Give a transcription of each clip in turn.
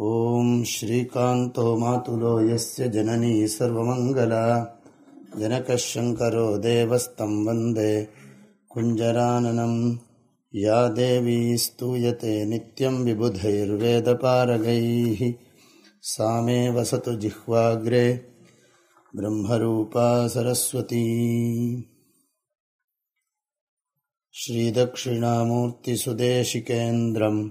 ॐ श्रीकान्तो मातुलो यस्य जननी सर्वमङ्गला। जनकः शङ्करो देवस्तं वन्दे। कुञ्जराननम् या देवी स्तूयते नित्यं विबुधैर्वेदपारगैः। सा मे वसतु जिह्वाग्रे ब्रह्मरूपा सरस्वती। श्रीदक्षिणामूर्तिसुदेशिकेन्द्रम्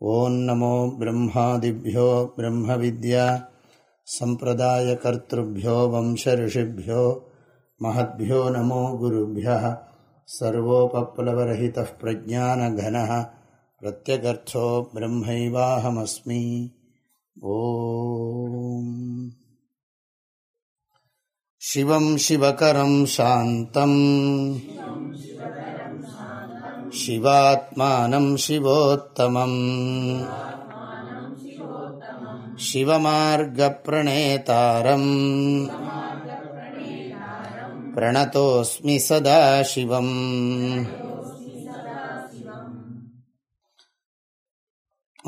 ॐ नमो ब्रह्मादिभ्यो ब्रह्मविद्या सम्प्रदायकर्तृभ्यो वंशऋषिभ्यो महद्भ्यो नमो गुरुभ्यः सर्वोपप्लवरहितः प्रज्ञानघनः प्रत्यगर्थो ब्रह्मैवाहमस्मि ॐ शिवं शिवकरं शान्तम् शिवात्मानं शिवोत्तमम् शिवमार्गप्रणेतारम् प्रणतोऽस्मि सदा शिवम्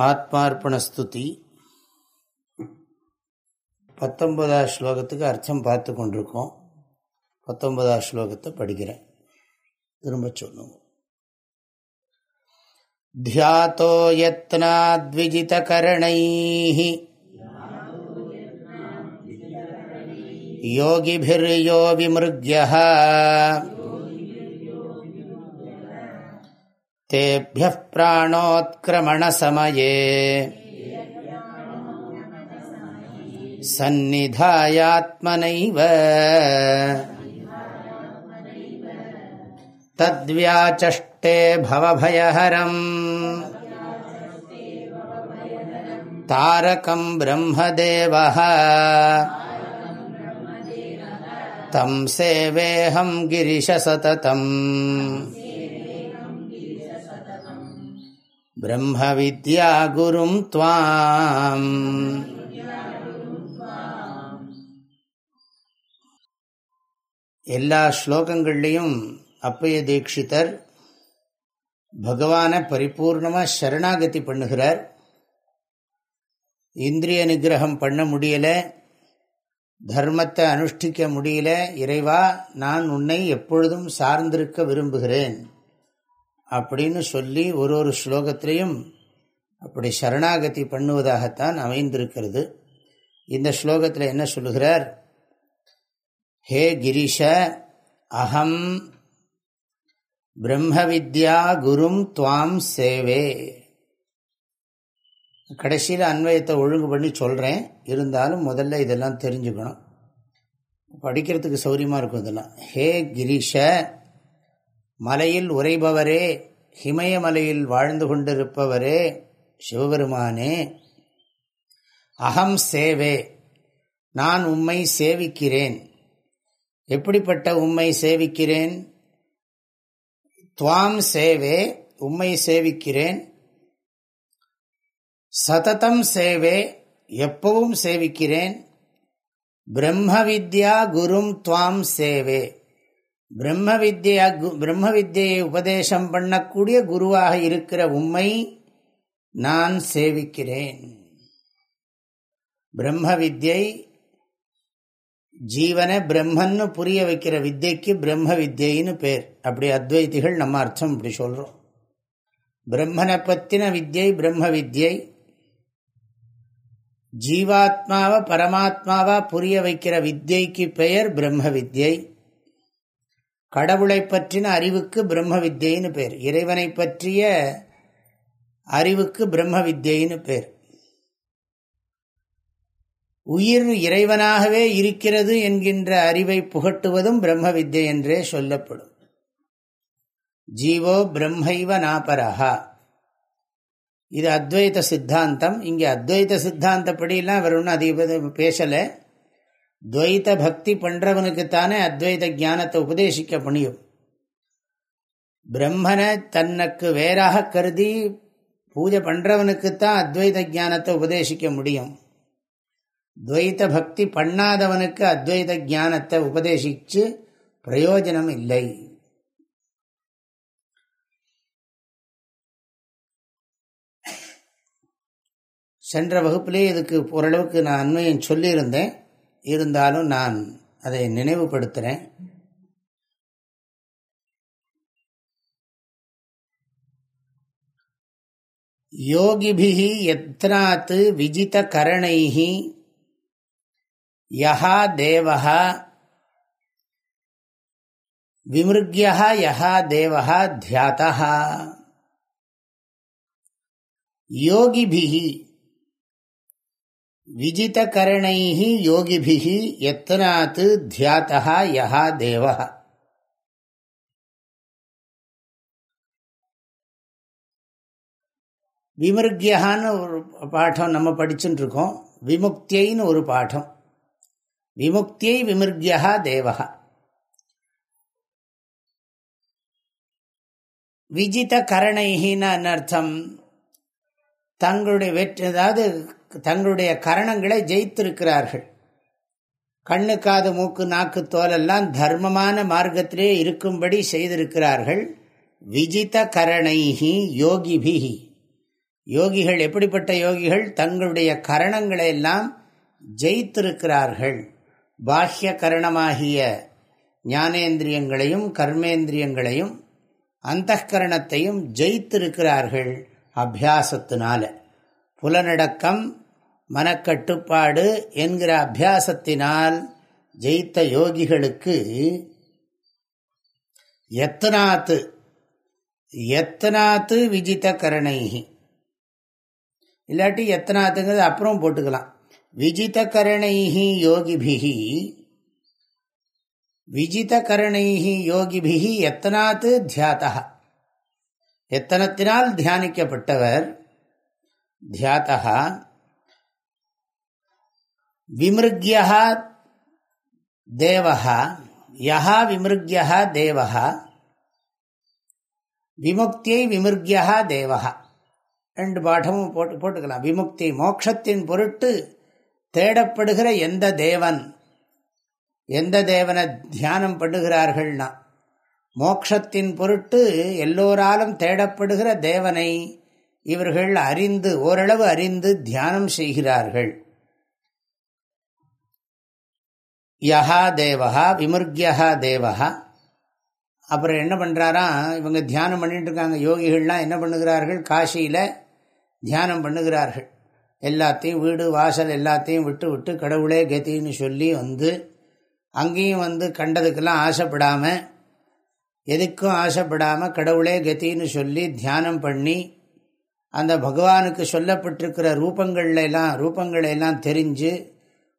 ஆத்மார்ப்பணஸ்துதி பத்தொன்பதாம் ஸ்லோகத்துக்கு அர்த்தம் பார்த்து கொண்டிருக்கோம் பத்தொன்பதாம் ஸ்லோகத்தை படிக்கிறேன் திரும்ப சொல்லுவோம் ध्यातो यत्नाद्विजितकरणैः योगिभिर्यो विमृग्यः तेभ्यः प्राणोत्क्रमणसमये सन्निधायात्मनैव तद्व्याचष्टे भवभयहरम् तारकम् ब्रह्मदेवः तं सेवेऽहं गिरिशसततम् ब्रह्मविद्यागुरुं त्वाम् எல்லா ஸ்லோகங்கள்லேயும் அப்பய தீட்சிதர் பகவானை பரிபூர்ணமாக சரணாகதி பண்ணுகிறார். இந்திரிய நிகிரகம் பண்ண முடியலை. தர்மத்தை அனுஷ்டிக்க முடியல. இறைவா நான் உன்னை எப்பொழுதும் சார்ந்திருக்க விரும்புகிறேன். அப்படின்னு சொல்லி ஒரு ஒரு ஸ்லோகத்திலையும் அப்படி சரணாகதி பண்ணுவதாகத்தான் அமைந்திருக்கிறது. இந்த ஸ்லோகத்தில் என்ன சொல்லுகிறார்? ஹே கிரிஷ அகம் பிரம்ம வித்யா குரும் துவாம் சேவே. கடைசியில் அன்வயத்தை ஒழுங்கு பண்ணி சொல்கிறேன் இருந்தாலும் முதல்ல இதெல்லாம் தெரிஞ்சுக்கணும். படிக்கிறதுக்கு சௌரியமாக இருக்கும் இதெல்லாம். ஹே கிரீஷ மலையில் உரைபவரே ஹிமயமலையில் வாழ்ந்து கொண்டிருப்பவரே சிவபெருமானே அகம் சேவே நான் உம்மை சேவிக்கிறேன். எப்படிப்பட்ட உம்மை சேவிக்கிறேன்? துவாம் சேவே உம்மை சேவிக்கிறேன். சததம் சேவே எப்பவும் சேவிக்கிறேன். பிரம்ம வித்யா குரும் துவாம் சேவே. பிரம்ம வித்யா பிரம்ம வித்யை உபதேசம் பண்ணக்கூடிய குருவாக இருக்கிற உம்மை நான் சேவிக்கிறேன். பிரம்ம வித்யை ஜீவனை பிரம்மன்னு புரிய வைக்கிற வித்தைக்கு பிரம்ம வித்யின்னு பேர். அப்படி அத்வைத்திகள் நம்ம அர்த்தம் இப்படி சொல்கிறோம் பிரம்மனை பற்றின வித்யை பிரம்ம வித்யை ஜீவாத்மாவை பரமாத்மாவா புரிய வைக்கிற வித்யைக்கு பெயர் பிரம்ம வித்யை கடவுளை பற்றின அறிவுக்கு பிரம்ம வித்யின்னு பேர். இறைவனை பற்றிய அறிவுக்கு பிரம்ம வித்யின்னு பேர். உயிர் இறைவனாகவே இருக்கிறது என்கின்ற அறிவை புகட்டுவதும் பிரம்ம வித்யை என்றே சொல்லப்படும். ஜீவோ பிரம்மைவ நாபரஹா. இது அத்வைத சித்தாந்தம். இங்கே அத்வைத சித்தாந்தப்படியெல்லாம் அவர் ஒன்றும் அதிக பேசலை. துவைத்த பக்தி பண்ணுறவனுக்குத்தானே அத்வைத ஞானத்தை உபதேசிக்க முடியும். பிரம்மனை தன்னுக்கு வேறாக கருதி பூஜை பண்ணுறவனுக்குத்தான் அத்வைத ஞானத்தை உபதேசிக்க முடியும். துவைத பக்தி பண்ணாதவனுக்கு அத்வைத ஞானத்தை உபதேசித்து பிரயோஜனம் இல்லை. சென்ற வகுப்பிலே இதுக்கு ஓரளவுக்கு நான் அண்மையும் சொல்லியிருந்தேன். இருந்தாலும் நான் அதை நினைவுபடுத்துகிறேன் யோகிபிகி எத்னாத் விஜித கரணைகி யஹா தேவஹா விமிருக்யா யஹா தேவஹா தியாதா யோகிபிகி விஜிதகரணை யோகிபிः எத்தனாத் தியாத்தா யஹா தேவः விமிருக்யான்னு ஒரு பாடம் நம்ம படிச்சுட்டு இருக்கோம். விமுக்தியைன்னு ஒரு பாடம். விமுக்தியை விமிர்கியா தேவகா விஜித கரணைகின்னு அர்த்தம் தங்களுடைய வெற்றி அதாவது தங்களுடைய கரணங்களை ஜெயித்திருக்கிறார்கள். கண்ணு காது மூக்கு நாக்கு தோலெல்லாம் தர்மமான மார்க்கத்திலே இருக்கும்படி செய்திருக்கிறார்கள். விஜித கரணைகி யோகிபிகி யோகிகள் எப்படிப்பட்ட யோகிகள்? தங்களுடைய கரணங்களை எல்லாம் ஜெயித்திருக்கிறார்கள். பாஹ்ய கரணமாகிய ஞானேந்திரியங்களையும் கர்மேந்திரியங்களையும் அந்த கரணத்தையும் ஜெயித்திருக்கிறார்கள் அபியாசத்தினால. புலனடக்கம் மனக்கட்டுப்பாடு என்கிற அபியாசத்தினால் ஜெயித்த யோகிகளுக்கு எத்தனாத்து எத்தனாத்து விஜித கரணைகி இல்லாட்டி எத்தனாத்துங்கிறது அப்புறம் போட்டுக்கலாம். விஜித கரணைகி யோகிபிகி யோகிபிஹி எத்தனாத்து தியாதா எத்தனத்தினால் தியானிக்கப்பட்டவர்? தியாதா விமிருக்யா தேவா யா விமிருக்யா தேவா விமுக்தியை விமிருக்யா தேவா ரெண்டு பாடமும் போட்டு போட்டுக்கலாம். விமுக்தி மோட்சத்தின் பொருட்டு தேடப்படுகிற எந்த தேவன்? எந்த தேவனை தியானம் பண்ணுகிறார்கள்னா மோக்ஷத்தின் பொருட்டு எல்லோராலும் தேடப்படுகிற தேவனை இவர்கள் அறிந்து ஓரளவு அறிந்து தியானம் செய்கிறார்கள். யஹா தேவஹா விமுர்கியா தேவஹா. அப்புறம் என்ன பண்ணுறாராம் இவங்க தியானம் பண்ணிட்டு இருக்காங்க. யோகிகள்லாம் என்ன பண்ணுகிறார்கள்? காசியில் தியானம் பண்ணுகிறார்கள். எல்லாத்தையும் வீடு வாசல் எல்லாத்தையும் விட்டு விட்டு கடவுளே கத்தின்னு சொல்லி வந்து அங்கேயும் வந்து கண்டதுக்கெல்லாம் ஆசைப்படாமல் எதுக்கும் ஆசைப்படாமல் கடவுளே கத்தின்னு சொல்லி தியானம் பண்ணி அந்த பகவானுக்கு சொல்லப்பட்டிருக்கிற ரூபங்கள்லாம் எல்லாம் ரூபங்களெல்லாம் தெரிஞ்சு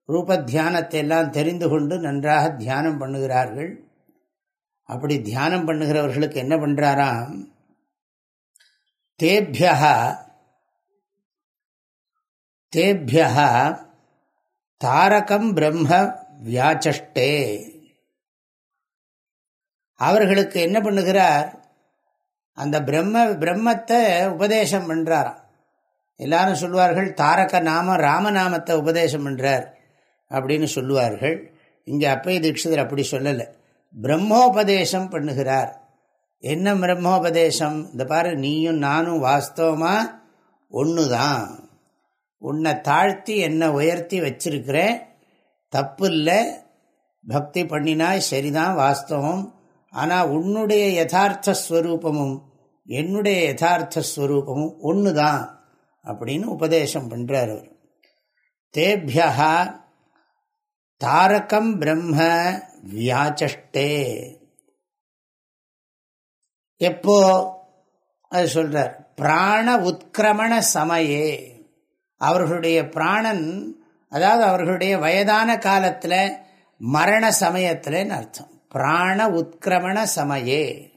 ரூப தியானத்தை எல்லாம் தெரிந்து கொண்டு நன்றாக தியானம் பண்ணுகிறார்கள். அப்படி தியானம் பண்ணுகிறவர்களுக்கு என்ன பண்ணுறாராம் தேபியா தேபிய தாரகம் பிரம்ம வியாச்சஷ்டே அவர்களுக்கு என்ன பண்ணுகிறார்? அந்த பிரம்ம பிரம்மத்தை உபதேசம் பண்ணுறாராம் எல்லாரும் சொல்லுவார்கள் தாரக நாம ராமநாமத்தை உபதேசம் பண்ணுறார் அப்படின்னு சொல்லுவார்கள். இங்கே அப்பைய தீட்சிதர் அப்படி சொல்லலை. பிரம்மோபதேசம் பண்ணுகிறார். என்ன பிரம்மோபதேசம்? இந்த பாரு நீயும் நானும் வாஸ்தவமாக ஒன்று தான் உன்னை தாழ்த்தி என்னை உயர்த்தி வச்சிருக்கிறேன் தப்பு இல்லை பக்தி பண்ணினாய் சரிதான் வாஸ்தவம். ஆனால் உன்னுடைய யதார்த்த ஸ்வரூபமும் என்னுடைய யதார்த்த ஸ்வரூபமும் ஒன்று தான் அப்படின்னு உபதேசம் பண்ணுறார் அவர். தேபியா தாரகம் பிரம்ம வியாச்சஷ்டே. எப்போ அது சொல்றார்? பிராண உத்கிரமண சமயே. அவர்களுடைய பிராணன் அதாவது அவர்களுடைய வயதான காலத்தில் மரண சமயத்தில்னு அர்த்தம்? பிராண உத்கிரமண சமயே.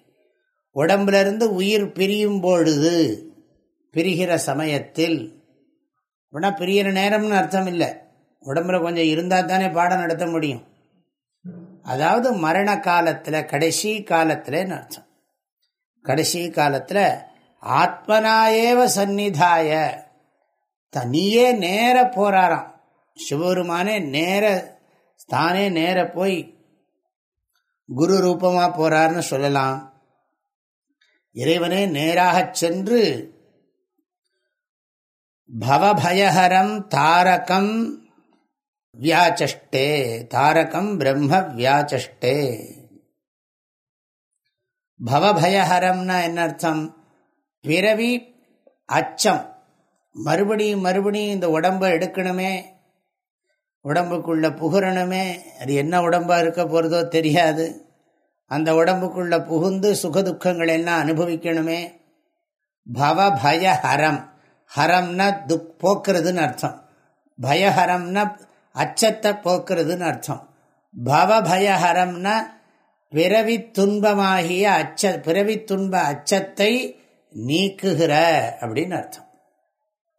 உடம்புலருந்து உயிர் பிரியும் பொழுது பிரிகிற சமயத்தில் அப்படின்னா பிரிகிற நேரம்னு அர்த்தம் இல்லை. உடம்புல கொஞ்சம் இருந்தால் தானே பாடம் நடத்த முடியும். அதாவது மரண காலத்தில் கடைசி காலத்தில்னு அர்த்தம்? கடைசி காலத்தில் ஆத்மனாயேவ சந்நிதாய. தனியே நேர போறாராம். சிவபெருமானே நேர தானே நேர போய் குரு ரூபமா போறார்னு சொல்லலாம். இறைவனே நேராக சென்று பவபயஹரம் தாரகம் வியாச்சஷ்டே தாரகம் பிரம்ம வியாச்சஷ்டே. பவபயஹரம்னா என்ன அர்த்தம்? பிறவி அச்சம். மறுபடியும் மறுபடியும் இந்த உடம்பை எடுக்கணுமே உடம்புக்குள்ள புகரணுமே அது என்ன உடம்பாக இருக்க போகிறதோ தெரியாது. அந்த உடம்புக்குள்ள புகுந்து சுகதுக்கங்கள் எல்லாம் அனுபவிக்கணுமே. பவ பய ஹரம். ஹரம்னா துக் போக்குறதுன்னு அர்த்தம். பயஹரம்னா அச்சத்தை போக்குறதுன்னு அர்த்தம். பவ பயஹரம்னா பிறவி துன்பமாகிய அச்ச பிறவி துன்ப அச்சத்தை நீக்குகிற அப்படின்னு அர்த்தம்.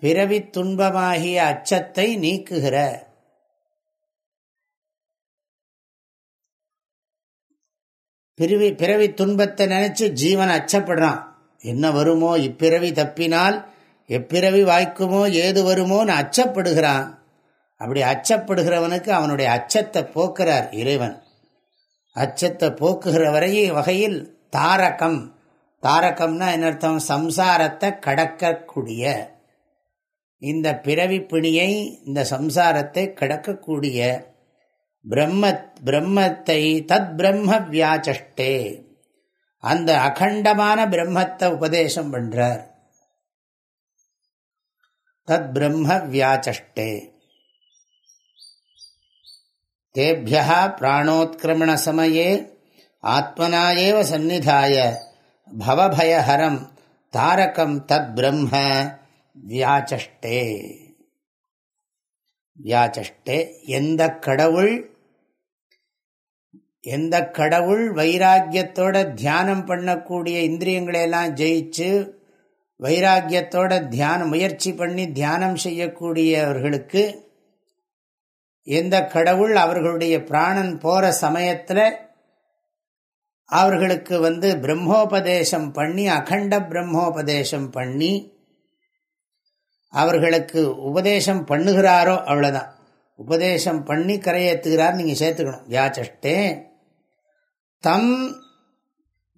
பிறவி துன்பமாகிய அச்சத்தை நீக்குகிற. பிறவி பிறவி துன்பத்தை நினைச்சு ஜீவன் அச்சப்படுறான். என்ன வருமோ இப்பிறவி தப்பினால் எப்பிறவி வாய்க்குமோ ஏது வருமோன்னு அச்சப்படுகிறான். அப்படி அச்சப்படுகிறவனுக்கு அவனுடைய அச்சத்தை போக்குறார் இறைவன். அச்சத்தை போக்குகிற வரையே வகையில் தாரகம். தாரகம்னா என்ன அர்த்தம்? சம்சாரத்தை கடக்கக்கூடிய. இந்த பிறவி பிணியை இந்த சம்சாரத்தை கடக்கக்கூடிய பிரம்ம பிரம்மத்தை தத் பிரம்ம வியாச்சஷ்டே. அந்த அகண்டமான பிரம்மத்தை உபதேசம் பண்றார். தத் பிரம்ம வியாச்சஷ்டே. தேபியா பிராணோத்கிரமண சமயே ஆத்மனாயேவ சந்நிதாய பவபயஹரம் தாரகம் தத் பிரம்ம. வியாச்சஷ்டே. வியாச்சஷ்டே எந்த கடவுள் எந்த கடவுள் வைராக்கியத்தோட தியானம் பண்ணக்கூடிய இந்திரியங்களையெல்லாம் ஜெயிச்சு வைராக்கியத்தோட தியானம் முயற்சி பண்ணி தியானம் செய்யக்கூடியவர்களுக்கு எந்த கடவுள் அவர்களுடைய பிராணன் போற சமயத்தில் அவர்களுக்கு வந்து பிரம்மோபதேசம் பண்ணி அகண்ட பிரம்மோபதேசம் பண்ணி அவர்களுக்கு உபதேசம் பண்ணுகிறாரோ அவ்வளோதான் உபதேசம் பண்ணி கரையேற்றுகிறார் நீங்கள் சேர்த்துக்கணும். வியாச்சஷ்டே தம்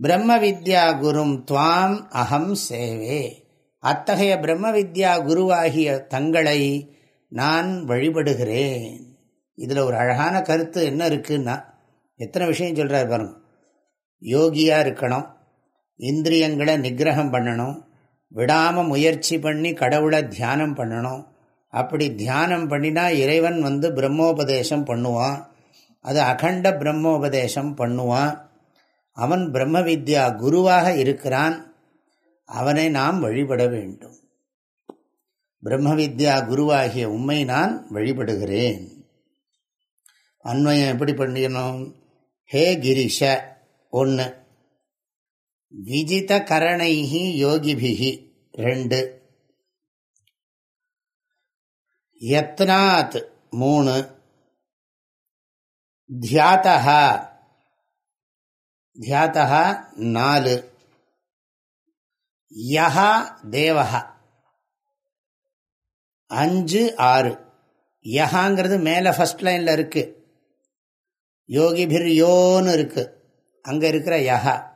பிரம்ம வித்யா குரும் துவாம் அகம் சேவே. அத்தகைய பிரம்ம வித்யா குருவாகிய தங்களை நான் வழிபடுகிறேன். இதில் ஒரு அழகான கருத்து என்ன இருக்குன்னா எத்தனை விஷயம் சொல்கிறார் பாருங்க. யோகியாக இருக்கணும் இந்திரியங்களை நிகிரகம் பண்ணணும் விடாமல் முயற்சி பண்ணி கடவுளை தியானம் பண்ணணும். அப்படி தியானம் பண்ணினா இறைவன் வந்து பிரம்மோபதேசம் பண்ணுவான். அது அகண்ட பிரம்மோபதேசம் பண்ணுவான். அவன் பிரம்ம வித்யா குருவாக இருக்கிறான். அவனை நாம் வழிபட வேண்டும். பிரம்ம வித்யா குருவாகிய உண்மை நான் வழிபடுகிறேன். அன்வயம் எப்படி பண்ணிக்கணும் ஹே கிரிஷ ஒன்று விஜித கரணைஹி யோகிபிகி ரெண்டு. யத்னாத் மூணு. தியாத்தா தியாத்தா நாலு. யஹா தேவஹா. அஞ்சு ஆறு. யஹாங்கிறது மேலே ஃபர்ஸ்ட் லைனில் இருக்கு. யோகிபிர் யோன்னு இருக்கு. அங்கே இருக்கிற யஹா.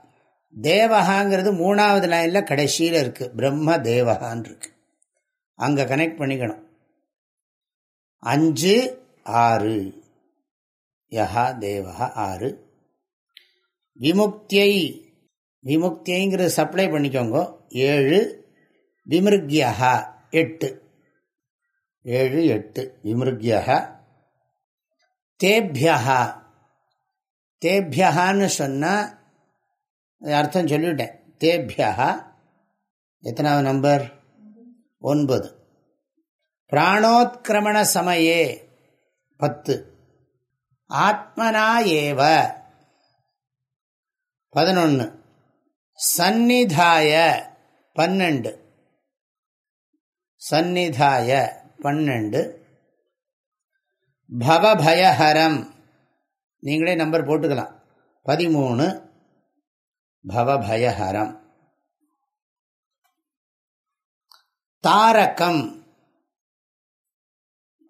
தேவகாங்கிறது மூணாவது லைனில் கடைசியில் இருக்குது பிரம்ம தேவகான் இருக்கு அங்கே கனெக்ட் பண்ணிக்கணும். அஞ்சு ஆறு. யஹா தேவா ஆறு. விமுக்தியை விமுக்தியைங்கிறது சப்ளை பண்ணிக்கோங்க. ஏழு விமிருக்யா எட்டு. ஏழு எட்டு. விமிருக்யா தேபியா தேபியகான்னு சொன்னால் அர்த்தம் சொல்லிவிட்டேன். தேபியா எத்தனாவது நம்பர்? ஒன்பது. பிராணோத்கிரமண சமயே பத்து. ஆத்மனா ஏவ பதினொன்று சந்நிதாய பன்னெண்டு. சந்நிதாய பன்னெண்டு. பவபயஹரம். நீங்களே நம்பர் போட்டுக்கலாம். பதிமூணு. பவபயஹரம் தாரகம்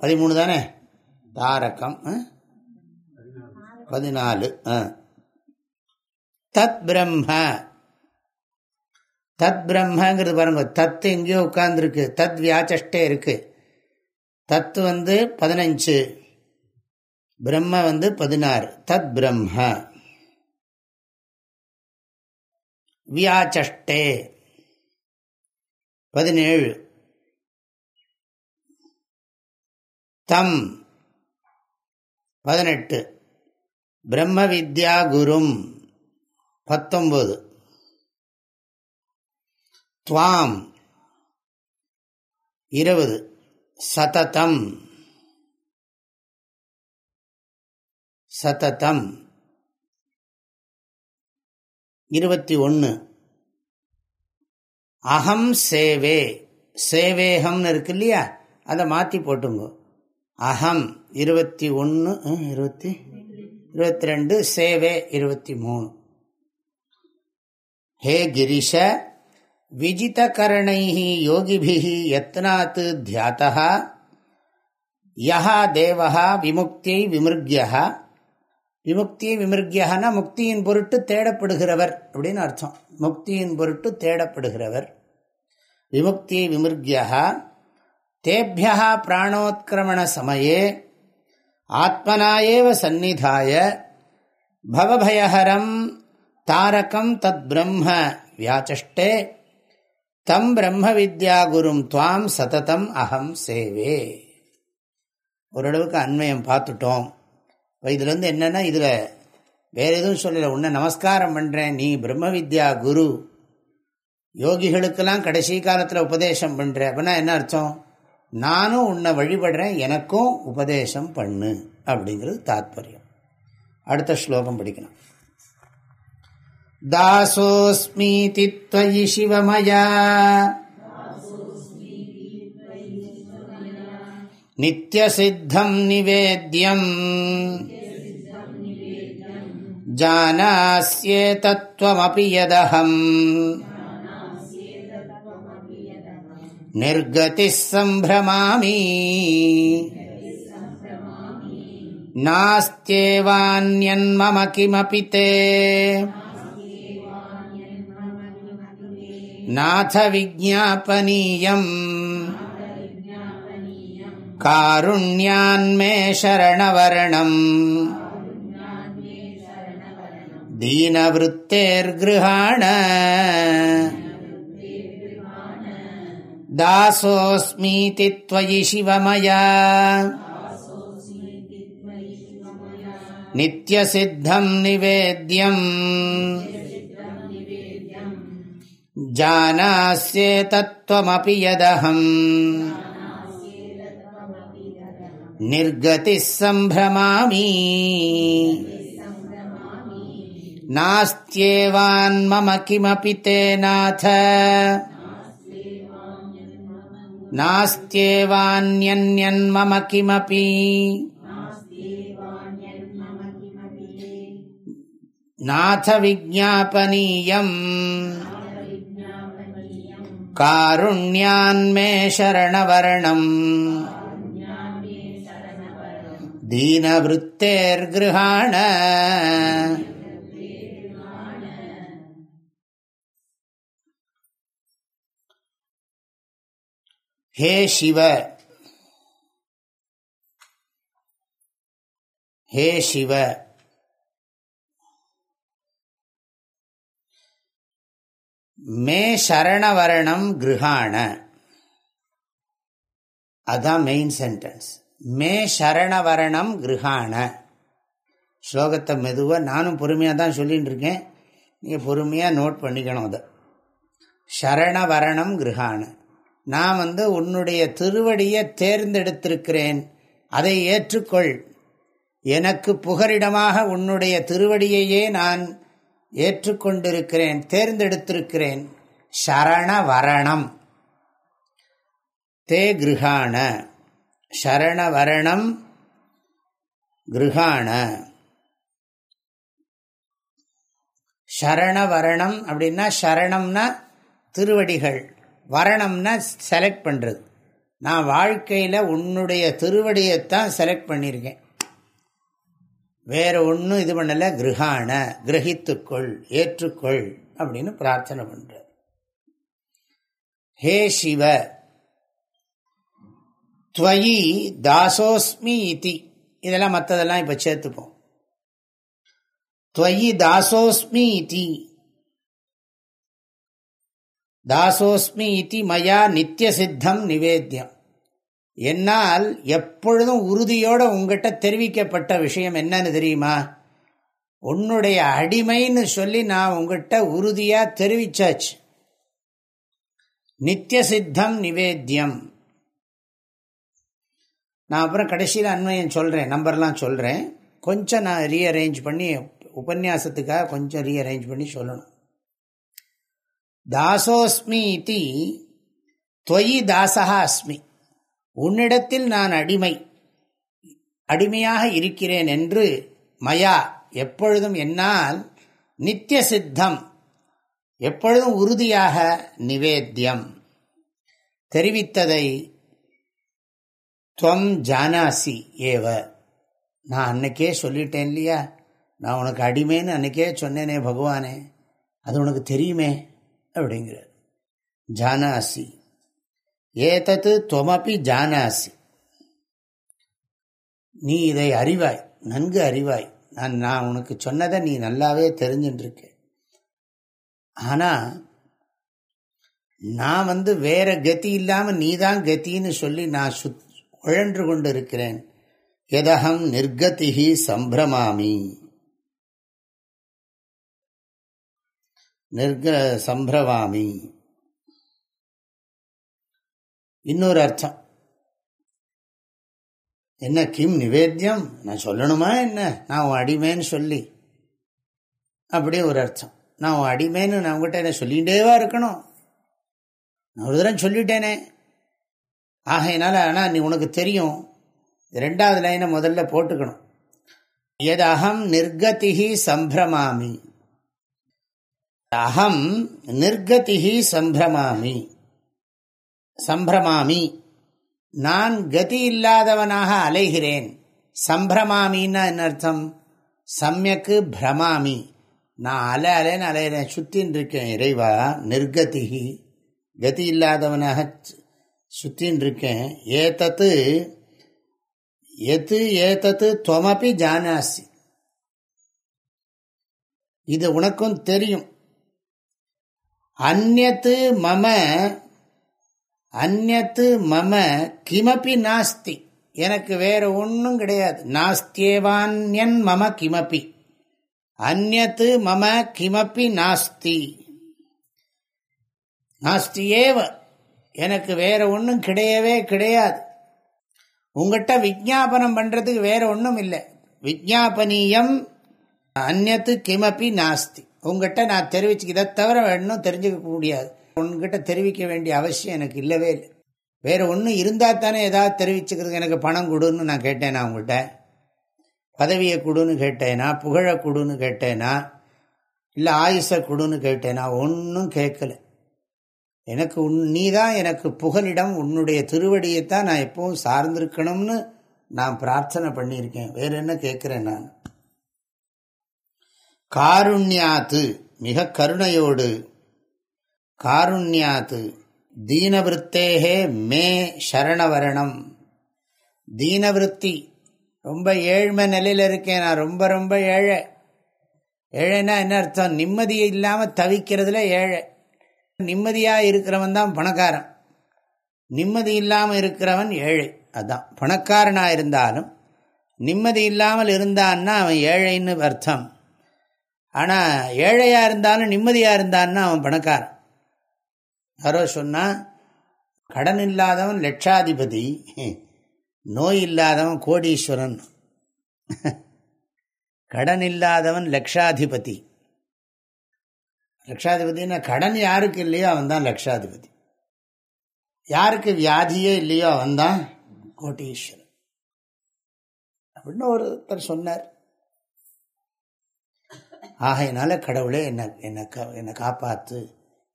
பதிமூணு தானே? தாரகம் பதினாலு தத் பிரம்ம. தத் பிரம்மங்கிறது பாருங்க தத்து எங்கேயோ உட்கார்ந்துருக்கு தத் வியாச்சஷ்டே இருக்கு. தத்து வந்து பதினஞ்சு பிரம்ம வந்து பதினாறு தத் பிரம்ம. வியாச்சஷ்டே. பதினேழு. தம். பதினெட்டு. பிரம்ம வித்யா குரும் பத்தொன்பது துவாம். இருபது. சததம். சததம். இருபத்தி ஒன்று அகம் சேவே. சேவேகம்னு இருக்கு இல்லையா? அதை மாற்றி போட்டுங்க. அகம் இருபத்தி ஒன்று இருபத்தி? இருபத்தி ரெண்டு சேவே இருபத்தி மூணு. ஹே கிரிஷ விஜிதகரணை யோகிபிஹி யத்னாத் தியாத்தா யா தேவா விமுக்தியை விமிருக்யா விமுக்தி விமிருக்யனா முக்தியின் பொருட்டு தேடப்படுகிறவர் அப்படின்னு அர்த்தம். முக்தியின் பொருட்டு தேடப்படுகிறவர். விமுக்தி விமிருக்யா தேபியா பிராணோத்கிரமண சமயே ஆத்மனாயேவ சந்நிதாய பவபயஹரம் தாரகம் தத் பிரம்ம வியாச்சஷ்டே தம் பிரம்ம வித்யா குரும் துவாம் சததம் அகம் சேவே. ஓரளவுக்கு அண்மையம் பார்த்துட்டோம். இதில் வந்து என்னென்னா இதில் வேறு எதுவும் சொல்லலை. உன்னை நமஸ்காரம் பண்ணுறேன் நீ பிரம்ம வித்யா குரு. யோகிகளுக்கெல்லாம் கடைசி காலத்தில் உபதேசம் பண்ணுற அப்படின்னா என்ன அர்த்தம்? நானும் உன்னை வழிபடுறேன். எனக்கும் உபதேசம் பண்ணு. அப்படிங்கிறது தாத்பரியம். அடுத்த ஸ்லோகம் படிக்கணும் தாசோஸ்மீதி சிவமயா. नित्यसिद्धं निवेद्यम्। जानास्येतत्त्वमपि यदहम्। निर्गतिः सम्भ्रमामि नास्त्येवान्यन्मम किमपि ते। नाथ विज्ञापनीयम् कारुण्यान्मे शरणवर्णम् दीनवृत्तेर्गृहाण दासोऽस्मीति त्वयि शिवमया नित्यसिद्धम् निवेद्यम् जानास्येतत्त्वमपि यदहम् निर्गतिः सम्भ्रमामि नास्त्येवान्मम किमपि ते नाथ नास्त्येवान्यन्यन्मम किमपि नाथ विज्ञापनीयम् कारुण्यान्मे शरणवर्णम् தீனவருத்தேர்கிருஹாண ஹே சிவ. ஹே சிவ. மே சரணவரணம் கிருஹாண. அதுதான் மெயின் சென்டென்ஸ் மே சரணவரணம் கிருஹாண. ஸ்லோகத்தை மெதுவாக நானும் பொறுமையாக தான் சொல்லிகிட்டு இருக்கேன். நீங்கள் பொறுமையாக நோட் பண்ணிக்கணும் அதை. சரணவரணம் கிருஹாண. நான் வந்து உன்னுடைய திருவடியை தேர்ந்தெடுத்திருக்கிறேன். அதை ஏற்றுக்கொள். எனக்கு புகரிடமாக உன்னுடைய திருவடியையே நான் ஏற்றுக்கொண்டிருக்கிறேன் தேர்ந்தெடுத்திருக்கிறேன். சரண வரணம் தே கிருஹாண. சரணவரணம் கிருஹாண. சரணவரணம் அப்படின்னா சரணம்னா திருவடிகள். வரணம்னா செலக்ட் பண்ணுறது நான் வாழ்க்கையில் உன்னுடைய திருவடியைத்தான் செலக்ட் பண்ணியிருக்கேன். வேறு ஒன்றும் இது பண்ணலை கிரகான கிரகித்துக்கொள் ஏற்றுக்கொள் அப்படின்னு பிரார்த்தனை பண்ணுற ஹே சிவ துவயி தாசோஸ்மி இத்தி இதெல்லாம் மற்றதெல்லாம் இப்போ சேர்த்துப்போம். துவயி தாசோஸ்மி இத்தி தாசோஸ்மி இதி மயா நித்திய சித்தம் நிவேத்தியம். என்னால் எப்பொழுதும் உறுதியோடு உங்ககிட்ட தெரிவிக்கப்பட்ட விஷயம் என்னன்னு தெரியுமா? உன்னுடைய அடிமைன்னு சொல்லி நான் உங்ககிட்ட உறுதியாக தெரிவிச்சாச்சு. நித்திய சித்தம் நிவேத்தியம். நான் அப்புறம் கடைசியில் அண்மையம் சொல்கிறேன் நம்பர்லாம் சொல்கிறேன் கொஞ்சம் நான் ரீஅரேஞ்ச் பண்ணி உபன்யாசத்துக்காக கொஞ்சம் ரீஅரேஞ்ச் பண்ணி சொல்லணும். தாசோஸ்மி இது தொயி தாசா அஸ்மி. உன்னிடத்தில் நான் அடிமை அடிமையாக இருக்கிறேன் என்று மயா எப்பொழுதும் என்னால் நித்திய சித்தம் எப்பொழுதும் உறுதியாக நிவேத்தியம். தெரிவித்ததை துவம் ஜானாசி ஏவ. நான் அன்னைக்கே சொல்லிட்டேன் இல்லையா? நான் உனக்கு அடிமைன்னு அன்னைக்கே சொன்னேனே பகவானே. அது உனக்கு தெரியுமே? அப்படிங்கிற ஜானாசி. ஏதத்து துவமப்பி ஜானாசி. நீ இதை அறிவாய் நன்கு அறிவாய். நான் நான் உனக்கு சொன்னதை நீ நல்லாவே தெரிஞ்சுட்டுருக்க. ஆனால் நான் வந்து வேற கதி இல்லாமல் நீ தான் கத்தின்னு சொல்லி நான் சுத் உழன்று கொண்டு இருக்கிறேன் எதகம் நிர்கதிகி சம்பிரமாமி. நிர்க சம்பிரவாமி. இன்னொரு அர்த்தம். என்ன கிம் நிவேத்தியம்? நான் சொல்லணுமா என்ன? நான் உன் அடிமேன்னு சொல்லி. அப்படியே ஒரு அர்த்தம். நான் உன் அடிமேன்னு நான் உங்ககிட்ட என்ன சொல்லிகிட்டேவா இருக்கணும்? நான் ஒரு தடவை சொல்லிட்டேனே. ஆகையினால ஆனால் நீ உனக்கு தெரியும். ரெண்டாவது லைனை முதல்ல போட்டுக்கணும். எது அகம் நிர்கதிகி சம்பிரமாமி. அகம் நிர்கதிகி சம்பிரமாமி. சம்பிரமாமி. நான் கதி இல்லாதவனாக அலைகிறேன். சம்பிரமாமின்னா என்ன அர்த்தம்? சமயக்கு பிரமாமி. நான் அலை அலைன்னு அலைகிறேன் சுத்தின் இருக்கேன் இறைவா. நிர்கதிகி கதி இல்லாதவனாக சுத்தின் இருக்கேன் ஏதத்து எது ஏதத்து துவமப்பி ஜானாசி. இது உனக்கும் தெரியும். அந்நத்து மம அந்நத்து மம கிமப்பி நாஸ்தி. எனக்கு வேற ஒன்றும் கிடையாது. நாஸ்தியேவான்யன் மம கிமப்பி அந்நத்து மம கிமப்பி நாஸ்தி. நாஸ்தியேவ. எனக்கு வேற ஒன்றும் கிடையவே கிடையாது. உங்கள்கிட்ட விஜாபனம் பண்ணுறதுக்கு வேற ஒன்றும் இல்லை. விஜாபனீயம் அந்நத்து கிமப்பி நாஸ்தி. உங்கள்கிட்ட நான் தெரிவிச்சு இதை தவிர இன்னும் தெரிஞ்சுக்க முடியாது. உங்ககிட்ட தெரிவிக்க வேண்டிய அவசியம் எனக்கு இல்லவே இல்லை. வேறு ஒன்றும் இருந்தால் தானே ஏதாவது தெரிவிச்சுக்கிறது எனக்கு பணம் கொடுன்னு நான் கேட்டேனா உங்கள்கிட்ட பதவியை கொடுன்னு கேட்டேனா? புகழை கொடுன்னு கேட்டேனா? இல்லை ஆயுச கொடுன்னு கேட்டேனா? ஒன்றும் கேட்கல. எனக்கு உன் நீ தான் எனக்கு புகலிடம். உன்னுடைய திருவடியைத்தான் நான் எப்பவும் சார்ந்திருக்கணும்னு நான் பிரார்த்தனை பண்ணியிருக்கேன். வேற என்ன கேட்குறேன் நான்? காருண்யாத்து மிக கருணையோடு. காருண்யாத்து தீனவிருத்தேகே மே சரணவரணம். தீனவிருத்தி ரொம்ப ஏழ்மை நிலையில் இருக்கேன் நான் ரொம்ப ரொம்ப ஏழை. ஏழைனா என்ன அர்த்தம்? நிம்மதியை இல்லாமல் தவிக்கிறதுல ஏழை. நிம்மதியாக இருக்கிறவன் தான் பணக்காரன். நிம்மதி இல்லாமல் இருக்கிறவன் ஏழை. அதான். பணக்காரனாக இருந்தாலும் நிம்மதி இல்லாமல் இருந்தான்னா அவன் ஏழைன்னு அர்த்தம். ஆனால் ஏழையாக இருந்தாலும் நிம்மதியாக இருந்தான்னா அவன் பணக்காரன். யாரோ சொன்னால் கடன் இல்லாதவன் லட்சாதிபதி நோய் இல்லாதவன் கோடீஸ்வரன். கடன் இல்லாதவன் லட்சாதிபதி. லக்ஷாதிபதினா கடன் யாருக்கு இல்லையோ அவன் தான் லக்ஷாதிபதி. யாருக்கு வியாதியே இல்லையோ அவன் தான் கோட்டீஸ்வரன். அப்படின்னு ஒருத்தர் சொன்னார். ஆகையினால கடவுளே என்ன என்னை என்னை காப்பாற்று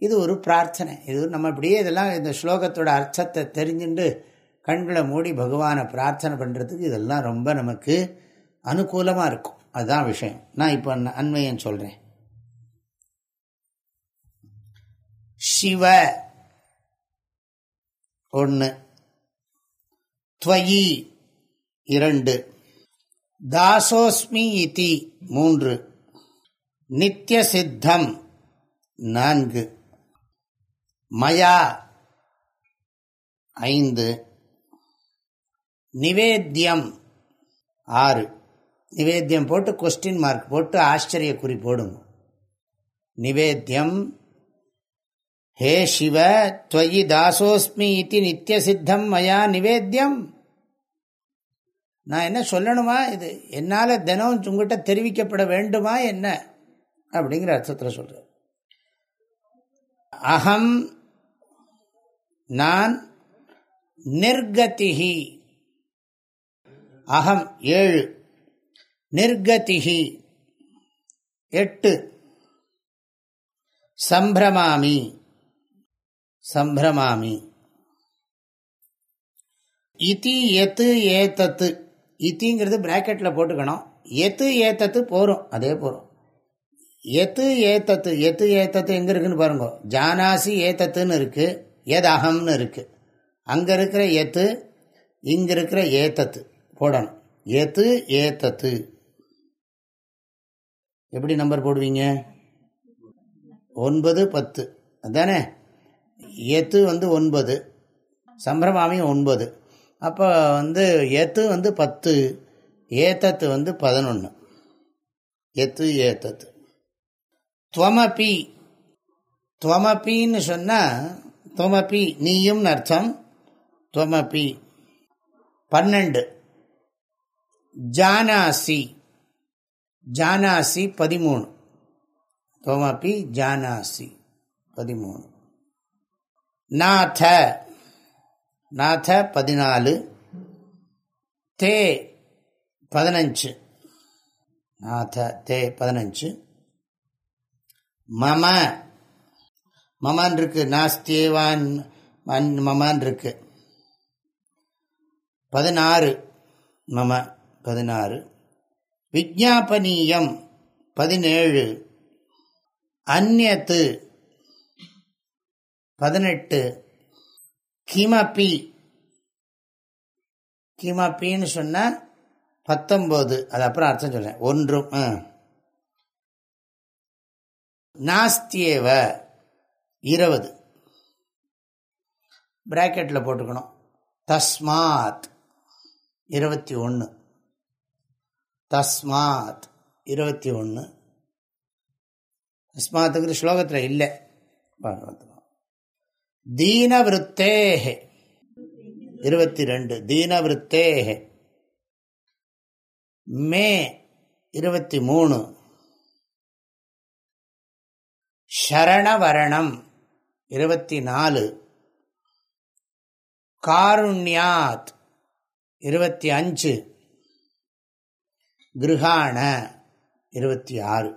இது ஒரு பிரார்த்தனை. இது நம்ம இப்படியே இதெல்லாம் இந்த ஸ்லோகத்தோட அர்த்தத்தை தெரிஞ்சுட்டு கண்களை மூடி பகவானை பிரார்த்தனை பண்ணுறதுக்கு இதெல்லாம் ரொம்ப நமக்கு அனுகூலமாக இருக்கும். அதுதான் விஷயம். நான் இப்போ அண்மையன் சொல்கிறேன் சிவ. ஒன்று துவயி. இரண்டு. தாசோஸ்மி இதி. மூன்று. நித்திய சித்தம். நான்கு. மயா. ஐந்து. நிவேத்தியம் ஆறு. நிவேத்தியம் போட்டு கொஸ்டின் மார்க் போட்டு ஆச்சரிய குறி நிவேத்தியம் ஹே சிவ துவயி தாசோஸ்மி இது நித்திய சித்தம் மயா நிவேத்தியம் நான் என்ன சொல்லணுமா இது? என்னால் தினம் உங்ககிட்ட தெரிவிக்கப்பட வேண்டுமா என்ன? அப்படிங்கிற அர்த்தத்தில் சொல்ற அகம் நான் நிர்கதிகி அகம் ஏழு. நிர்கதிகி எட்டு. சம்பிரமாமி. சம்பிரமாமி. இத்தி எத்து ஏத்தத்து. இத்திங்கிறது பிராக்கெட்டில் போட்டுக்கணும். எத்து ஏத்தத்து போகிறோம் அதே போகிறோம் எத்து ஏத்தத்து. எத்து ஏத்தத்து எங்கே இருக்குன்னு பாருங்க. ஜானாசி ஏத்தத்துன்னு இருக்குது எது அகம்னு இருக்குது அங்கே இருக்கிற எத்து இங்கே இருக்கிற ஏத்தத்து போடணும். எத்து ஏத்தத்து. எப்படி நம்பர் போடுவீங்க? ஒன்பது பத்து. அதானே? எத்து வந்து ஒன்பது சம்பிரமாமி ஒன்பது. அப்போ வந்து எத்து வந்து பத்து ஏத்தத்து வந்து பதினொன்று எத்து ஏத்தத்து. துவமபி. துவமப்பின்னு சொன்னால் துவமபி நீயும் அர்த்தம். துவமபி. பன்னெண்டு. ஜானாசி. ஜானாசி பதிமூணு. துவமபி ஜானாசி பதிமூணு. நாத நாத பதினாலு தே பதினஞ்சு. நாத தே பதினஞ்சு. மம மமான் இருக்கு நாஸ்தேவான் மமான் இருக்கு. பதினாறு மம பதினாறு. விஜாபனீயம் பதினேழு. அந்நத்து பதினெட்டு. கிமபி. கிமபின்னு சொன்ன பத்தொன்பது அது அப்புறம் அர்த்தம் சொல்றேன். ஒன்றும் நாஸ்தியேவ. இருபது. பிராக்கெட்டில் போட்டுக்கணும். தஸ்மாத். இருபத்தி ஒன்று. தஸ்மாத். இருபத்தி ஒன்று. தஸ்மாத்துங்கிற ஸ்லோகத்தில் இல்லை. தீனவிருத்தேஹே இருபத்தி ரெண்டு தீனவிருத்தேஹே மே இருபத்தி மூணு ஷரணவரணம் இருபத்தி நாலு காருண்யாத் இருபத்தி அஞ்சு கிருஹாண இருபத்தி ஆறு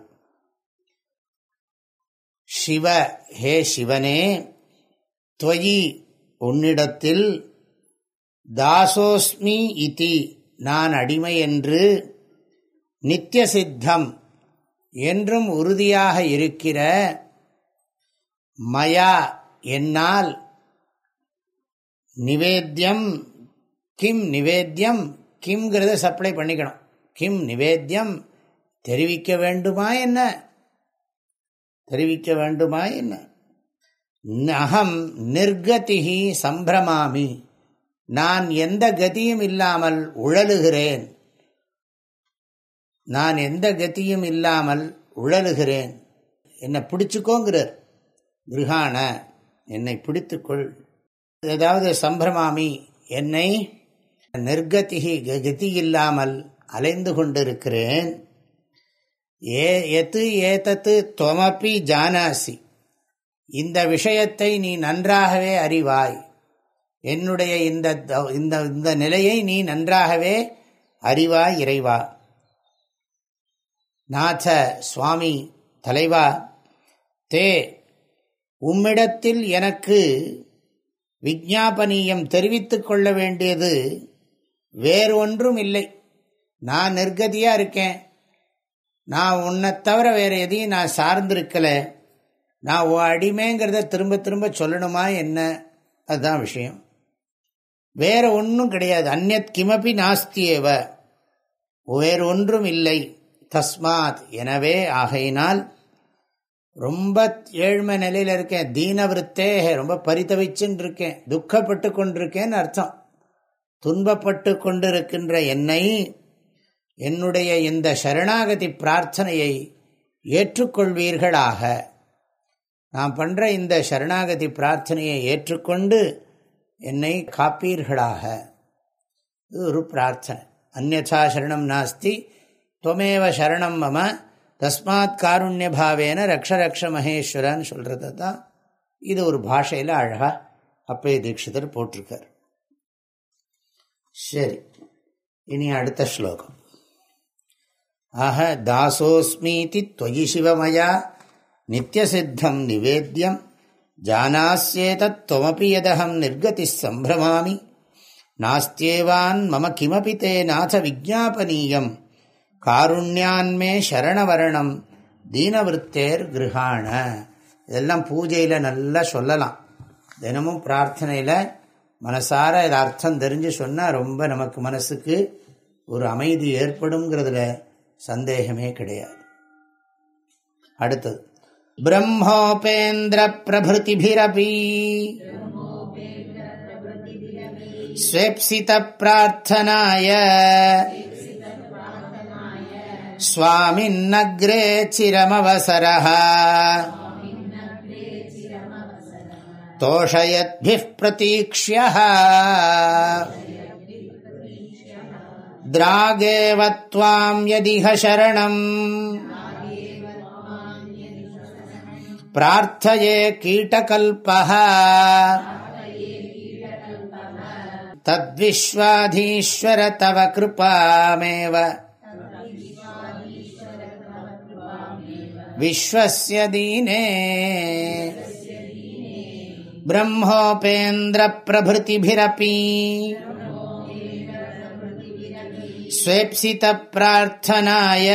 சிவ ஹே சிவனே. துவயி உன்னிடத்தில் தாசோஸ்மி இதி. நான் அடிமை என்று நித்திய சித்தம் என்றும் உறுதியாக இருக்கிற மயா என்னால் நிவேத்தியம் கிம் நிவேத்தியம் கிம்ங்கிறத சப்ளை பண்ணிக்கணும். கிம் நிவேத்தியம் தெரிவிக்க வேண்டுமா என்ன? தெரிவிக்க வேண்டுமா என்ன? அகம் நிர்கதிகி சம்பிரமாமி. நான் எந்த கதியும் இல்லாமல் உழலுகிறேன். நான் எந்த கதியும் இல்லாமல் உழலுகிறேன். என்னை பிடிச்சுக்கோங்கிறார். கிருகான என்னை பிடித்துக்கொள். ஏதாவது சம்பிரமாமி என்னை நிர்கதிகி கதி இல்லாமல் அலைந்து கொண்டிருக்கிறேன். ஏ எத்து ஏதத்து தொமப்பி ஜானாசி. இந்த விஷயத்தை நீ நன்றாகவே அறிவாய். என்னுடைய இந்த இந்த இந்த நிலையை நீ நன்றாகவே அறிவாய் இறைவா. நாத சுவாமி தலைவா தே உம்மிடத்தில் எனக்கு விஜாபனீயம் தெரிவித்து கொள்ள வேண்டியது வேறொன்றும் இல்லை. நான் நிர்கதியாக இருக்கேன். நான் உன்னை தவிர வேறு எதையும் நான் சார்ந்திருக்கல. நான் ஓ அடிமைங்கிறத திரும்ப திரும்ப சொல்லணுமா என்ன? அதுதான் விஷயம். வேற ஒன்றும் கிடையாது. அந்நத் கிமப்பி நாஸ்தியேவ. வேறு ஒன்றும் இல்லை. தஸ்மாத். எனவே ஆகையினால் ரொம்ப ஏழ்மை நிலையில் இருக்கேன். தீனவருத்தேக ரொம்ப பரிதவிச்சுன்னு இருக்கேன். துக்கப்பட்டு கொண்டிருக்கேன்னு அர்த்தம். துன்பப்பட்டு கொண்டிருக்கின்ற என்னை என்னுடைய இந்த சரணாகதி பிரார்த்தனையை ஏற்றுக்கொள்வீர்களாக. நான் பண்ணுற இந்த சரணாகதி பிரார்த்தனையை ஏற்றுக்கொண்டு என்னை காப்பீர்களாக. இது ஒரு பிரார்த்தனை. அந்நா சரணம் நாஸ்தி துவமேவ சரணம் மம தஸ்மாத் காருண்ய பாவேன ரக்ஷ ரக்ஷ மகேஸ்வரன்னு சொல்கிறது தான். இது ஒரு பாஷையில் அழகாக அப்பய தீட்சிதர் போட்டிருக்கார். சரி இனி அடுத்த ஸ்லோகம். ஆக தாசோஸ்மீதி துவயி சிவமயா நித்தியசித்தம் நிவேத்தியம் ஜானாஸ்யேதத்வமபி யதகம் நிர்கதி சம்பிரமாமி நாஸ்தியேவான் மம கிமபி தே நாத விஜாபனீயம் காருண்யான்மே சரணவரணம் தீனவருத்தேர் கிருஹாண இதெல்லாம் பூஜையில் நல்லா சொல்லலாம் தினமும் பிரார்த்தனையில் மனசார இதை அர்த்தம் தெரிஞ்சு சொன்னால் ரொம்ப நமக்கு மனசுக்கு ஒரு அமைதி ஏற்படுங்கிறதுல சந்தேகமே கிடையாது அடுத்தது ब्रह्मोपेन्द्रप्रभृतिभिरपि स्वेप्सितप्रार्थनाय स्वामिन्नग्रे चिरमवसरः तोषयद्भिः प्रतीक्ष्यः द्रागेव त्वाम् यदिह शरणम् प्रार्थये कीटकल्पः तद्विश्वाधीश्वर तव कृपामेव विश्वस्य दीने ब्रह्मोपेन्द्रप्रभृतिभिरपि स्वेप्सितप्रार्थनाय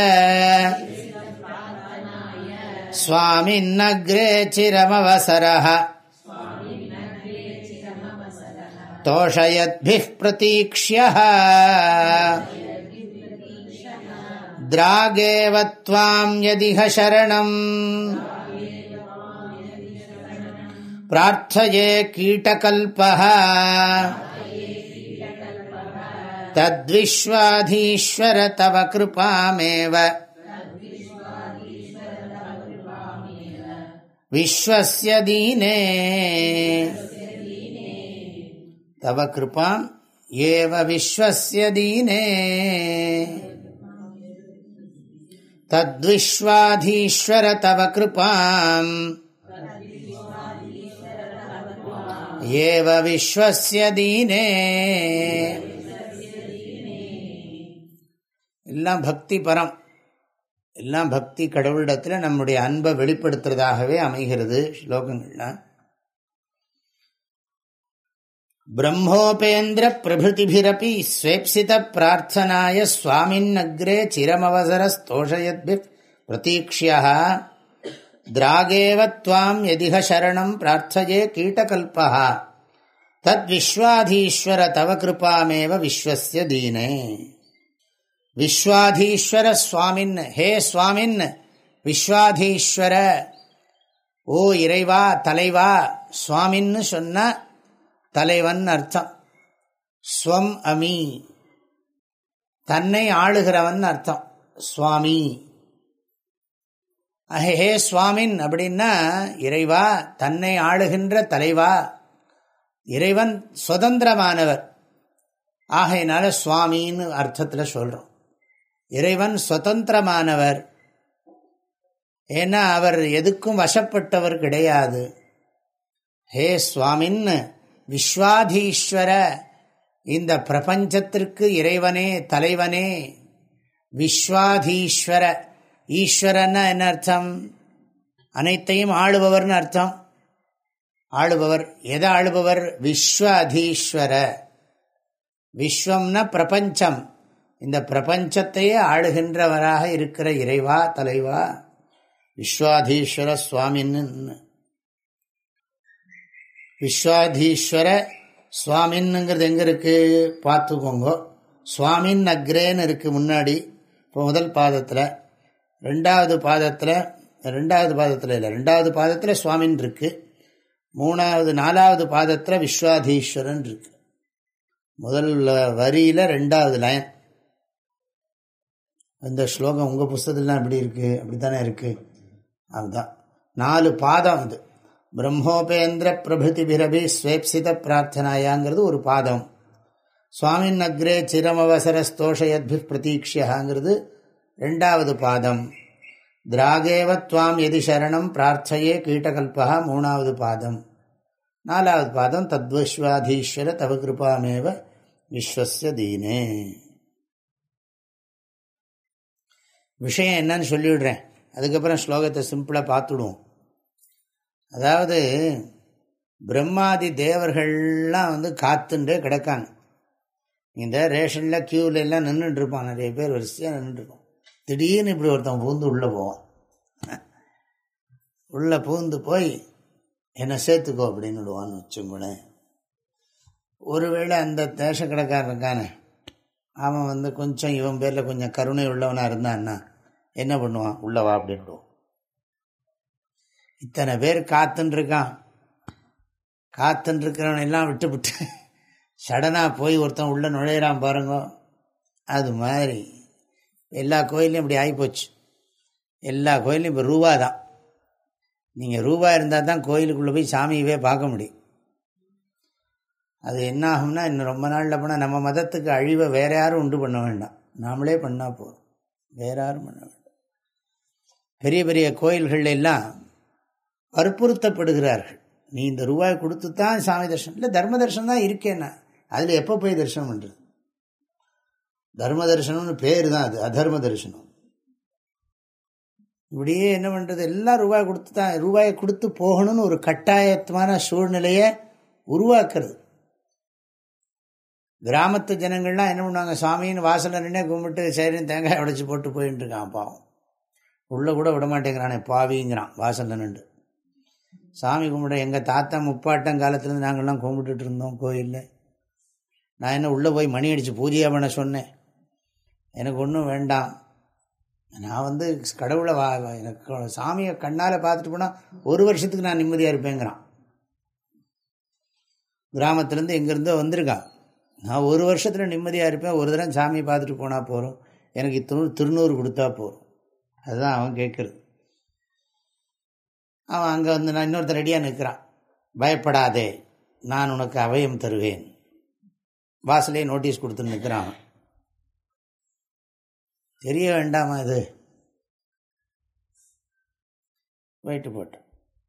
स्वामिन्नग्रे चिरमवसरः तोषयद्भिः प्रतीक्ष्यः द्रागेव त्वाम् यदिह शरणम् प्रार्थये कीटकल्पः तद्विश्वाधीश्वर तव कृपामेव विश्वस्य दीने तव कृपाम् एव विश्वस्य दीने तद्विश्वाधीश्वर तव कृपाम् एव विश्वस्य दीने எல்லாம் பக்தி பரம் எல்லாம் பக்தி கடவுளிடத்தில் நம்முடைய அன்பை வெளிப்படுத்துறதாகவே அமைகிறது ஸ்லோகங்கள்லாம் பிரம்மோபேந்திர பிரபிருதிபிரப்பி ஸ்வேப்சித பிரார்த்தனாய சுவாமின் அக்ரே சிரமவசர சிரமவசரஸ்தோஷயத்பி பிரதீக்ஷியா திராகேவ துவாம் எதிக சரணம் பிரார்த்தயே கீட்டகல்பா தத் விஸ்வாதீஸ்வர தவ கிருபாமேவ விஸ்வசிய தீனே. விஸ்வாதீஸ்வர சுவாமின் ஹே சுவாமின் விஸ்வாதீஸ்வர ஓ இறைவா தலைவா சுவாமின்னு சொன்ன தலைவன் அர்த்தம். ஸ்வம் அமி. தன்னை ஆளுகிறவன் அர்த்தம். சுவாமி. ஹே சுவாமின் அப்படின்னா இறைவா தன்னை ஆளுகின்ற தலைவா. இறைவன் சுதந்திரமானவர். ஆகையினால சுவாமின்னு அர்த்தத்தில் சொல்கிறோம் இறைவன் சுதந்திரமானவர். ஏன்னா அவர் எதுக்கும் வசப்பட்டவர் கிடையாது. ஹே சுவாமின்னு விஸ்வாதீஸ்வர இந்த பிரபஞ்சத்திற்கு இறைவனே தலைவனே. விஸ்வாதீஸ்வர ஈஸ்வரன்னா என்ன அர்த்தம்? அனைத்தையும் ஆளுபவர்னு அர்த்தம். ஆளுபவர் எதை ஆளுபவர்? விஸ்வ அதீஸ்வர விஸ்வம்னா பிரபஞ்சம். இந்த பிரபஞ்சத்தையே ஆளுகின்றவராக இருக்கிற இறைவா தலைவா? விஸ்வாதீஸ்வர சுவாமின்னு. விஸ்வாதீஸ்வர சுவாமின்னுங்கிறது எங்கே இருக்குது பார்த்துக்கோங்க. சுவாமின் அக்ரேன்னு இருக்குது முன்னாடி இப்போ முதல் பாதத்தில். ரெண்டாவது பாதத்தில் ரெண்டாவது பாதத்தில் இல்லை ரெண்டாவது பாதத்தில் சுவாமின் இருக்குது மூணாவது நாலாவது பாதத்தில் விஸ்வாதீஸ்வரன் இருக்கு. முதல் வரியில் ரெண்டாவது லைன். இந்த ஸ்லோகம் உங்கள் புஸ்தத்துலாம் எப்படி இருக்குது அப்படி தானே இருக்குது அதுதான். நாலு பாதம் அது. பிரம்மோபேந்திர பிரபுதி பிரபி ஸ்வேப்சித பிரார்த்தனாயாங்கிறது ஒரு பாதம். சுவாமின் அக்ரே சிரமவசர ஸ்தோஷயத்பி பிரதீக்ஷியாங்கிறது ரெண்டாவது பாதம். திராகேவ துவாம் எதி சரணம் பிரார்த்தையே கீட்டகல்பா மூணாவது பாதம். நாலாவது பாதம் தத்வஸ்வாதீஸ்வர தவ கிருபாமேவ விஸ்வசிய தீனே. விஷயம் என்னன்னு சொல்லிவிடுறேன். அதுக்கப்புறம் ஸ்லோகத்தை சிம்பிளாக பார்த்துடுவோம். அதாவது பிரம்மாதி தேவர்கள்லாம் வந்து காத்துண்டே கிடக்காங்க. இந்த ரேஷனில் க்யூவில் எல்லாம் நின்றுட்டுருப்பான் நிறைய பேர் வரிசையாக நின்றுட்டுருப்பான் திடீர்னு இப்படி ஒருத்தன் பூந்து உள்ளே போவான். உள்ளே பூந்து போய் என்னை சேர்த்துக்கோ அப்படின்னு விடுவான்னு வச்சுங்களேன் ஒருவேளை அந்த தேசக்கடைக்காரன் இருக்கானே. அவன் வந்து கொஞ்சம் இவன் பேரில் கொஞ்சம் கருணை உள்ளவனாக இருந்தான்னா என்ன பண்ணுவான்? உள்ளவா அப்படின்டுவான் இத்தனை பேர் காத்துன்ருக்கான் காத்துன்ருக்கிறவன் எல்லாம் விட்டு விட்டு சடனாக போய் ஒருத்தன் உள்ளே நுழையிறான் பாருங்க. அது மாதிரி எல்லா கோயிலையும் இப்படி ஆகிப்போச்சு எல்லா கோயிலையும் இப்போ ரூபா தான். நீங்கள் ரூபா இருந்தால் தான் கோயிலுக்குள்ளே போய் சாமியவே பார்க்க முடியும். அது என்ன ஆகும்னா இன்னும் ரொம்ப நாளில் போனால் நம்ம மதத்துக்கு அழிவை வேற யாரும் உண்டு பண்ண வேண்டாம். நாமளே பண்ணால் போதும். வேற யாரும் பண்ண வேண்டாம். பெரிய பெரிய கோயில்கள் எல்லாம் வற்புறுத்தப்படுகிறார்கள். நீ இந்த ரூபாய் கொடுத்து தான் சாமி தரிசனம். இல்லை தர்ம தரிசனம் தான் இருக்கேன்னா அதில் எப்போ போய் தரிசனம் பண்ணுறது தர்ம தரிசனம்னு பேர் தான் அது அதர்ம தரிசனம். இப்படியே என்ன பண்ணுறது எல்லாம் ரூபாய் கொடுத்து தான் ரூபாயை கொடுத்து போகணும்னு ஒரு கட்டாயத்தமான சூழ்நிலையை உருவாக்குறது. கிராமத்து ஜனங்கள்லாம் என்ன பண்ணுவாங்க? சாமின்னு வாசலில் நின்று கும்பிட்டு சரின்னு தேங்காய் உடைச்சி போட்டு போயின்னு இருக்கான் பாவம். உள்ளே கூட விட மாட்டேங்கிறானே பாவிங்கிறான் வாசலில் சாமி கும்பிட எங்கள் தாத்தா முப்பாட்டம் காலத்துலேருந்து நாங்கள்லாம் கும்பிட்டுட்டு இருந்தோம் கோயிலில். நான் என்ன உள்ளே போய் மணி அடித்து பூஜையாக பண்ண சொன்னேன். எனக்கு ஒன்றும் வேண்டாம். நான் வந்து கடவுளை வா எனக்கு சாமியை கண்ணால் பார்த்துட்டு போனால் ஒரு வருஷத்துக்கு நான் நிம்மதியாக இருப்பேங்கிறான். கிராமத்துலேருந்து எங்கேருந்தோ வந்திருக்கான் நான் ஒரு வருஷத்தில் நிம்மதியாக இருப்பேன் ஒரு தடவை சாமியை பார்த்துட்டு போனால் போகிறோம் எனக்கு திரு திருநூறு கொடுத்தா போகிறோம் அதுதான் அவன் கேட்குறது அவன் அங்கே வந்து நான் இன்னொருத்தர் ரெடியாக நிற்கிறான். பயப்படாதே நான் உனக்கு அவயம் தருவேன். வாசலே நோட்டீஸ் கொடுத்து நிற்கிறான் தெரிய வேண்டாமா இது? போயிட்டு போட்டோம்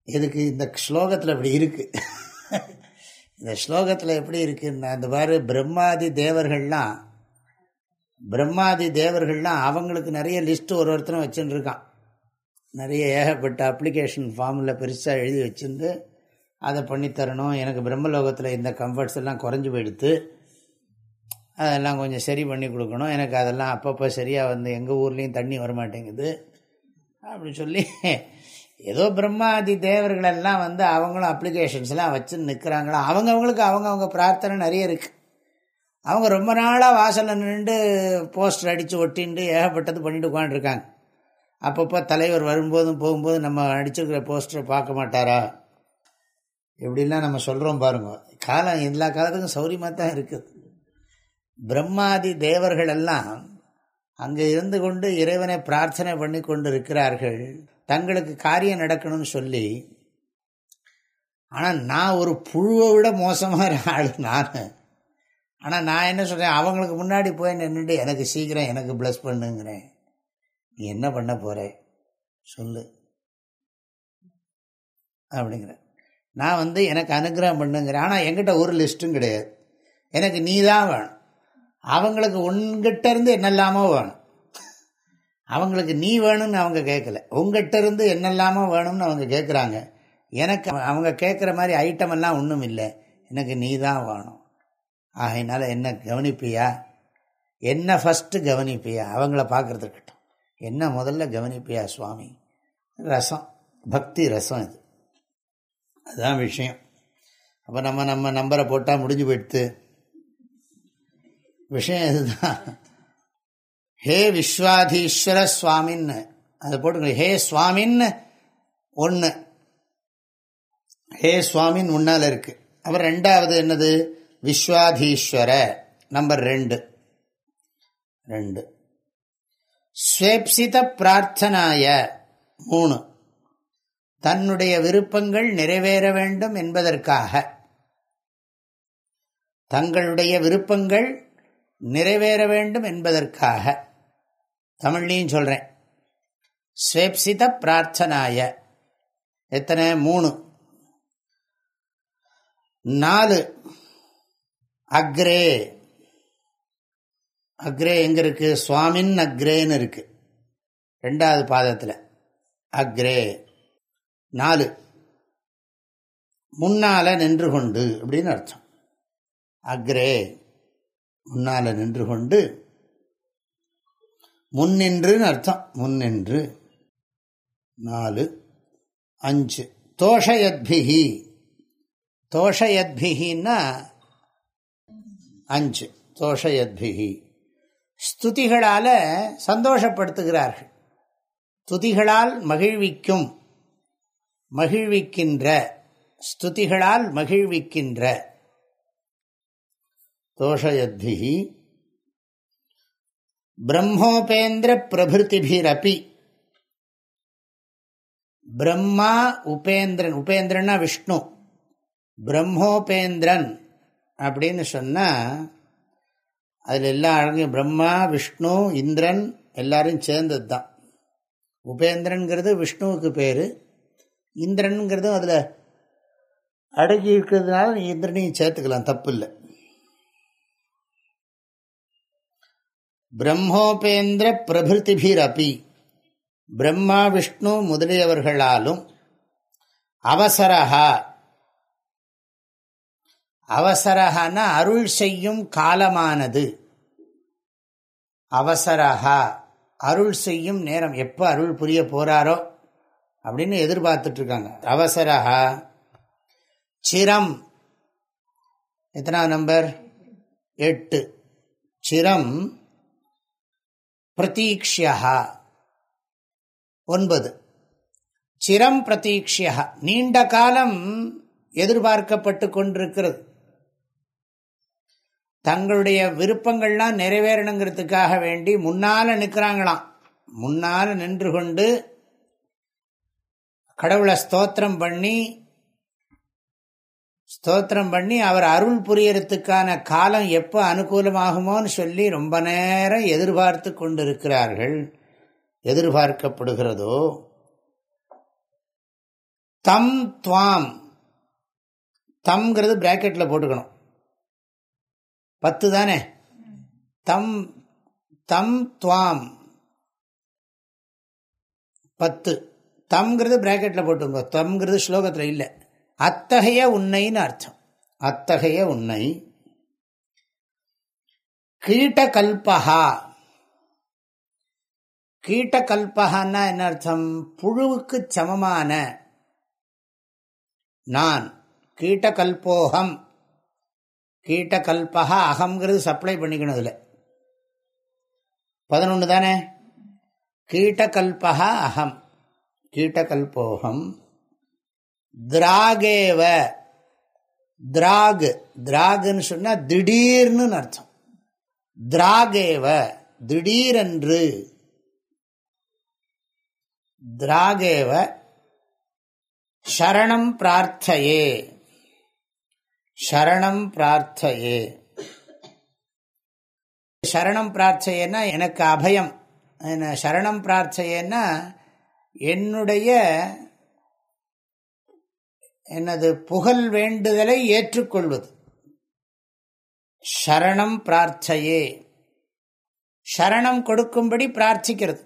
எதுக்கு இந்த ஸ்லோகத்தில் இப்படி இருக்குது இந்த ஸ்லோகத்தில் எப்படி இருக்குன்னா இந்த மாதிரி பிரம்மாதி தேவர்கள்லாம் பிரம்மாதி தேவர்கள்லாம் அவங்களுக்கு நிறைய லிஸ்ட்டு ஒரு ஒருத்தரும் வச்சுன்னுருக்கான் நிறைய ஏகப்பட்ட அப்ளிகேஷன் ஃபார்மில் பெருசாக எழுதி வச்சுருந்து அதை பண்ணித்தரணும். எனக்கு பிரம்மலோகத்தில் இந்த கம்ஃபர்ட்ஸ் எல்லாம் குறைஞ்சி போயிடுத்து. அதெல்லாம் கொஞ்சம் சரி பண்ணி கொடுக்கணும். எனக்கு அதெல்லாம் அப்பப்போ சரியாக வந்து எங்கள் ஊர்லேயும் தண்ணி வரமாட்டேங்குது. அப்படின்னு சொல்லி ஏதோ பிரம்மாதி தேவர்களெல்லாம் வந்து அவங்களும் அப்ளிகேஷன்ஸ்லாம் வச்சு நிற்கிறாங்களா அவங்கவுங்களுக்கு அவங்கவுங்க பிரார்த்தனை நிறைய இருக்குது அவங்க ரொம்ப நாளாக வாசலில் நின்று போஸ்டர் அடித்து ஒட்டின்ட்டு ஏகப்பட்டது பண்ணிட்டு உட்காந்துருக்காங்க அப்பப்போ தலைவர் வரும்போதும் போகும்போது நம்ம அடிச்சிருக்கிற போஸ்டரை பார்க்க மாட்டாரா? இப்படிலாம் நம்ம சொல்கிறோம் பாருங்க. காலம் எல்லா காலத்துக்கும் சௌரியமாக தான் இருக்குது. பிரம்மாதி தேவர்கள் எல்லாம் அங்கே இருந்து கொண்டு இறைவனை பிரார்த்தனை பண்ணி கொண்டு இருக்கிறார்கள் தங்களுக்கு காரியம் நடக்கணும்னு சொல்லி. ஆனால் நான் ஒரு புழுவை விட மோசமாக ஆள் நான். ஆனால் நான் என்ன சொல்கிறேன் அவங்களுக்கு முன்னாடி போய் நின்றுட்டு எனக்கு சீக்கிரம் எனக்கு ப்ளஸ் பண்ணுங்கிறேன். நீ என்ன பண்ண போகிற சொல்லு. அப்படிங்கிற நான் வந்து எனக்கு அனுகிரகம் பண்ணுங்கிறேன். ஆனால் என்கிட்ட ஒரு லிஸ்ட்டும் கிடையாது. எனக்கு நீ தான் வேணும். அவங்களுக்கு உங்ககிட்ட இருந்து என்னெல்லாமோ வேணும். அவங்களுக்கு நீ வேணும்னு அவங்க கேட்கல உங்ககிட்ட இருந்து என்னெல்லாமோ வேணும்னு அவங்க கேட்குறாங்க எனக்கு அவங்க கேட்குற மாதிரி ஐட்டமெல்லாம் ஒன்றும் இல்லை. எனக்கு நீ தான் வேணும். ஆகையினால என்ன கவனிப்பியா? என்ன ஃபஸ்ட்டு கவனிப்பியா? அவங்கள பார்க்குறதுக்கிட்டோம். என்ன முதல்ல கவனிப்பியா சுவாமி? ரசம். பக்தி ரசம் இது. அதுதான் விஷயம். அப்போ நம்ம நம்ம நம்பரை போட்டால் முடிஞ்சு போயிடுத்து. விஷயம் இதுதான். ஹே விஸ்வாதீஸ்வர சுவாமின்னு. அதை போட்டுக்கணும் ஹே சுவாமின்னு ஒன்று ஹே சுவாமின்னு முன்னால் இருக்குது அப்புறம் ரெண்டாவது என்னது? விஸ்வாதீஸ்வர நம்பர் ரெண்டு. ரெண்டு. ஸ்வேப்சித பிரார்த்தனாய மூணு. தன்னுடைய விருப்பங்கள் நிறைவேற வேண்டும் என்பதற்காக. தங்களுடைய விருப்பங்கள் நிறைவேற வேண்டும் என்பதற்காக. தமிழ்லையும் சொல்கிறேன் ஸ்வேப்சித பிரார்த்தனாய எத்தனை? மூணு. நாலு. அக்ரே. அக்ரே எங்க இருக்கு? சுவாமின் அக்ரேன்னு இருக்கு. ரெண்டாவது பாதத்தில். அக்ரே. நாலு. முன்னால நின்று கொண்டு அப்படின்னு அர்த்தம். அக்ரே. முன்னால நின்று கொண்டு முன்னின்றுன்னு அர்த்தம். முன்னின்று. நாலு. அஞ்சு. தோஷயத்பிகி. தோஷயத்பிகின்னா அஞ்சு தோஷயத்பிகி. ஸ்துதிகளால சந்தோஷப்படுத்துகிறார்கள். துதிகளால் மகிழ்விக்கும் மகிழ்விக்கின்ற ஸ்துதிகளால் மகிழ்விக்கின்ற. தோஷயத்பிகி. பிரம்மோபேந்திர பிரபிருத்திபிரப்பி பிரம்மா உபேந்திரன் உபேந்திரன்னா விஷ்ணு. பிரம்மோபேந்திரன். அப்படின்னு சொன்னால் அதில் எல்லா அழகும் பிரம்மா விஷ்ணு இந்திரன் எல்லாரும் சேர்ந்தது தான் உபேந்திரன்கிறது விஷ்ணுவுக்கு பேர். இந்திரனுங்கிறதும் அதில் அடங்கி இருக்கிறதுனால இந்திரனையும் சேர்த்துக்கலாம் தப்பு இல்லை பிரம்மோபேந்திர பிரபிருத்திபிரபி. பிரம்மா விஷ்ணு முதலியவர்களாலும் அவசரஹா அவசரஹான அருள் செய்யும் காலமானது. அவசரஹா அருள் செய்யும் நேரம். எப்போ அருள் புரிய போறாரோ அப்படின்னு எதிர்பார்த்துட்டு இருக்காங்க அவசரஹா சிரம். எத்தனாவது நம்பர்? எட்டு. சிரம் பிரதீக்ஷியா ஒன்பது. சிரம் பிரதீக்ஷியா நீண்ட காலம் எதிர்பார்க்கப்பட்டு கொண்டிருக்கிறது. தங்களுடைய விருப்பங்கள்லாம் நிறைவேறணுங்கிறதுக்காக வேண்டி முன்னால நிற்கிறாங்களாம் முன்னால நின்று கொண்டு கடவுளை ஸ்தோத்திரம் பண்ணி ஸ்தோத்திரம் பண்ணி அவர் அருள் புரியறதுக்கான காலம் எப்போ அனுகூலமாகுமோன்னு சொல்லி ரொம்ப நேரம் எதிர்பார்த்து கொண்டிருக்கிறார்கள். எதிர்பார்க்கப்படுகிறதோ தம் துவாம். தம்ங்கிறது பிராக்கெட்டில் போட்டுக்கணும். பத்து தானே? தம் தம் துவாம். பத்து. தம்ங்கிறது பிராக்கெட்டில் போட்டுங்க தம்ங்கிறது ஸ்லோகத்தில் இல்லை. அத்தகைய உன்னைன்னு அர்த்தம். அத்தகைய உன்னை. கீட்டகல்பகா கீட்டகல்பகான்னா என்ன அர்த்தம்? புழுவுக்கு சமமான. நான். கீட்டகல்போகம். கீட்டகல்பகா அகங்கிறது சப்ளை பண்ணிக்கணும் இதில் பதினொன்று தானே? கீட்டகல்பகா அகம். கீட்டகல்போகம் திராகேவ. திராகு. திராகுன்னு சொன்னால் திடீர்னு அர்த்தம். திராகேவ. திடீரென்று. திராகேவ. சரணம் பிரார்த்தையே. சரணம் பிரார்த்தையே. சரணம் பிரார்த்தையேன்னா எனக்கு அபயம். சரணம் பிரார்த்தையேன்னா என்னுடைய என்னது புகழ் வேண்டுதலை ஏற்றுக்கொள்வது. சரணம் பிரார்த்தையே. சரணம் கொடுக்கும்படி பிரார்த்திக்கிறது.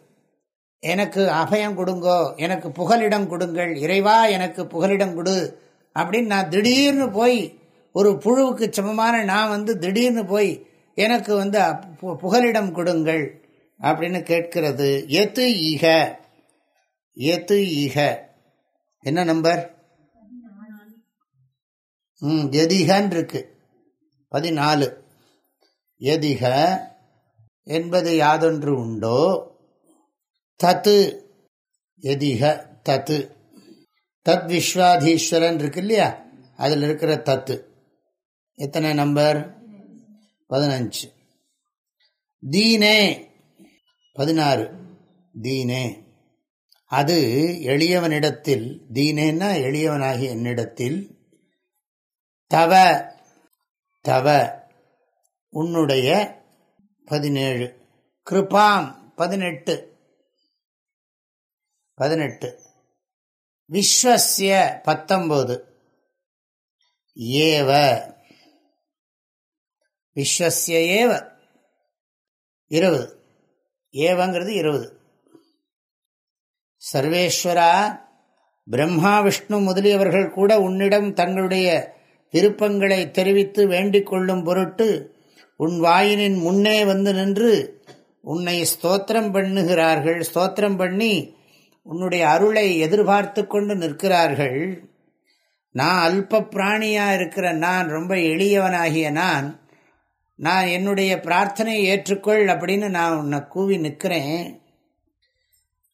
எனக்கு அபயம் கொடுங்கோ எனக்கு புகலிடம் கொடுங்கள் இறைவா எனக்கு புகலிடம் கொடு அப்படின்னு நான் திடீர்னு போய் ஒரு புழுவுக்கு சமமான நான் வந்து திடீர்னு போய் எனக்கு வந்து புகலிடம் கொடுங்கள் அப்படின்னு கேட்கிறது. எத்து ஈக. எத்து ஈக. என்ன நம்பர்? ம் எதிகன் இருக்கு பதினாலு. எதிக என்பது யாதொன்று உண்டோ? தத்து. எதிக தத்து. தத் விஸ்வாதீஸ்வரன் இருக்கு இல்லையா? அதில் இருக்கிற தத்து. எத்தனை நம்பர்? பதினஞ்சு. தீனே. பதினாறு. தீனே. அது எளியவனிடத்தில் தீனேன்னா எளியவனாகிய என்னிடத்தில் தவ தவ உன்னுடைய பதினேழு. கிருபாம் பதினெட்டு. பதினெட்டு. விஸ்வசிய பத்தொன்பது ஏவ விஸ்வசிய ஏவ. இருபது. ஏவங்கிறது இருபது. சர்வேஸ்வரா பிரம்மா விஷ்ணு முதலியவர்கள் கூட உன்னிடம் தங்களுடைய விருப்பங்களை தெரிவித்து வேண்டிக் கொள்ளும் பொருட்டு உன் வாயினின் முன்னே வந்து நின்று உன்னை ஸ்தோத்திரம் பண்ணுகிறார்கள். ஸ்தோத்திரம் பண்ணி உன்னுடைய அருளை எதிர்பார்த்து கொண்டு நிற்கிறார்கள். நான் அல்ப பிராணியா இருக்கிற நான் ரொம்ப எளியவனாகிய நான் நான் என்னுடைய பிரார்த்தனையை ஏற்றுக்கொள் அப்படின்னு நான் உன்னை கூவி நிற்கிறேன்.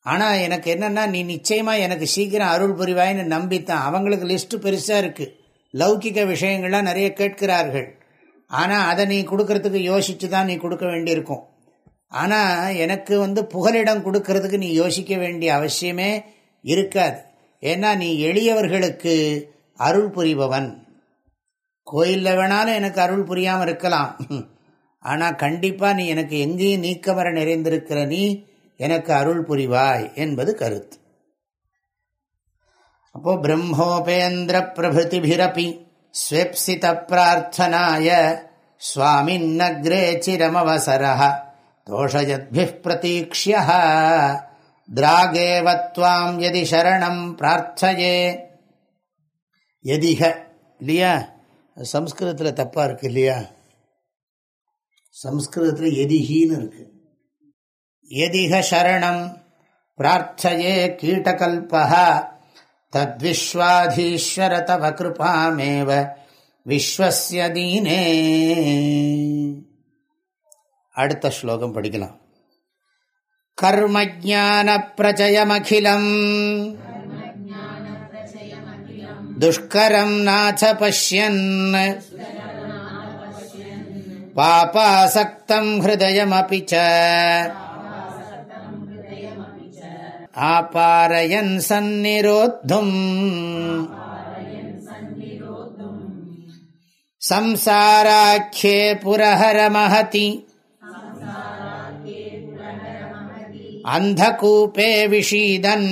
ஆனால் எனக்கு என்னென்னா நீ நிச்சயமாக எனக்கு சீக்கிரம் அருள் புரிவாயின்னு நம்பித்தான். அவங்களுக்கு லிஸ்ட்டு பெருசாக இருக்குது லௌகிக விஷயங்கள்லாம் நிறைய கேட்கிறார்கள். ஆனால் அதை நீ கொடுக்கறதுக்கு யோசித்து தான் நீ கொடுக்க வேண்டியிருக்கும். ஆனால் எனக்கு வந்து புகலிடம் கொடுக்கறதுக்கு நீ யோசிக்க வேண்டிய அவசியமே இருக்காது. ஏன்னா நீ எளியவர்களுக்கு அருள் புரிபவன். கோயிலில் வேணாலும் எனக்கு அருள் புரியாமல் இருக்கலாம். ஆனால் கண்டிப்பாக நீ எனக்கு எங்கேயும் நீக்கமர நிறைந்திருக்கிற நீ எனக்கு அருள் புரிவாய் என்பது கருத்து. அப்போ பிரம்மோபேந்திர பிரபுதிபிரபி ஸ்வெப்சித பிரார்த்தனாய சுவாமின்னக்ரே சிரமவசரா தோஷயத்பி பிரதீக்ஷிய திராகேவத்வாம் எதி சரணம் பிரார்த்தயே. எதிக இல்லையா? சம்ஸ்கிருதத்தில் தப்பாக இருக்கு இல்லையா? சம்ஸ்கிருதத்தில் எதிகின்னு இருக்கு. எதிக சரணம் பிரார்த்தையே கீட்டகல்பா தத்விஸ்வாதீஸ்வர தவ கிருபாமேவ விஸ்வசிய தீனே. அடுத்த ஸ்லோகம் படிக்கலாம். கர்மஜான பிரஜயமகிலம். दुष्करं नाथ पश्यन् पापासक्तं हृदयमपि च आपारयन् सन्निरोद्धुम् संसाराख्ये पुरहरमहति अन्धकूपे विषीदन्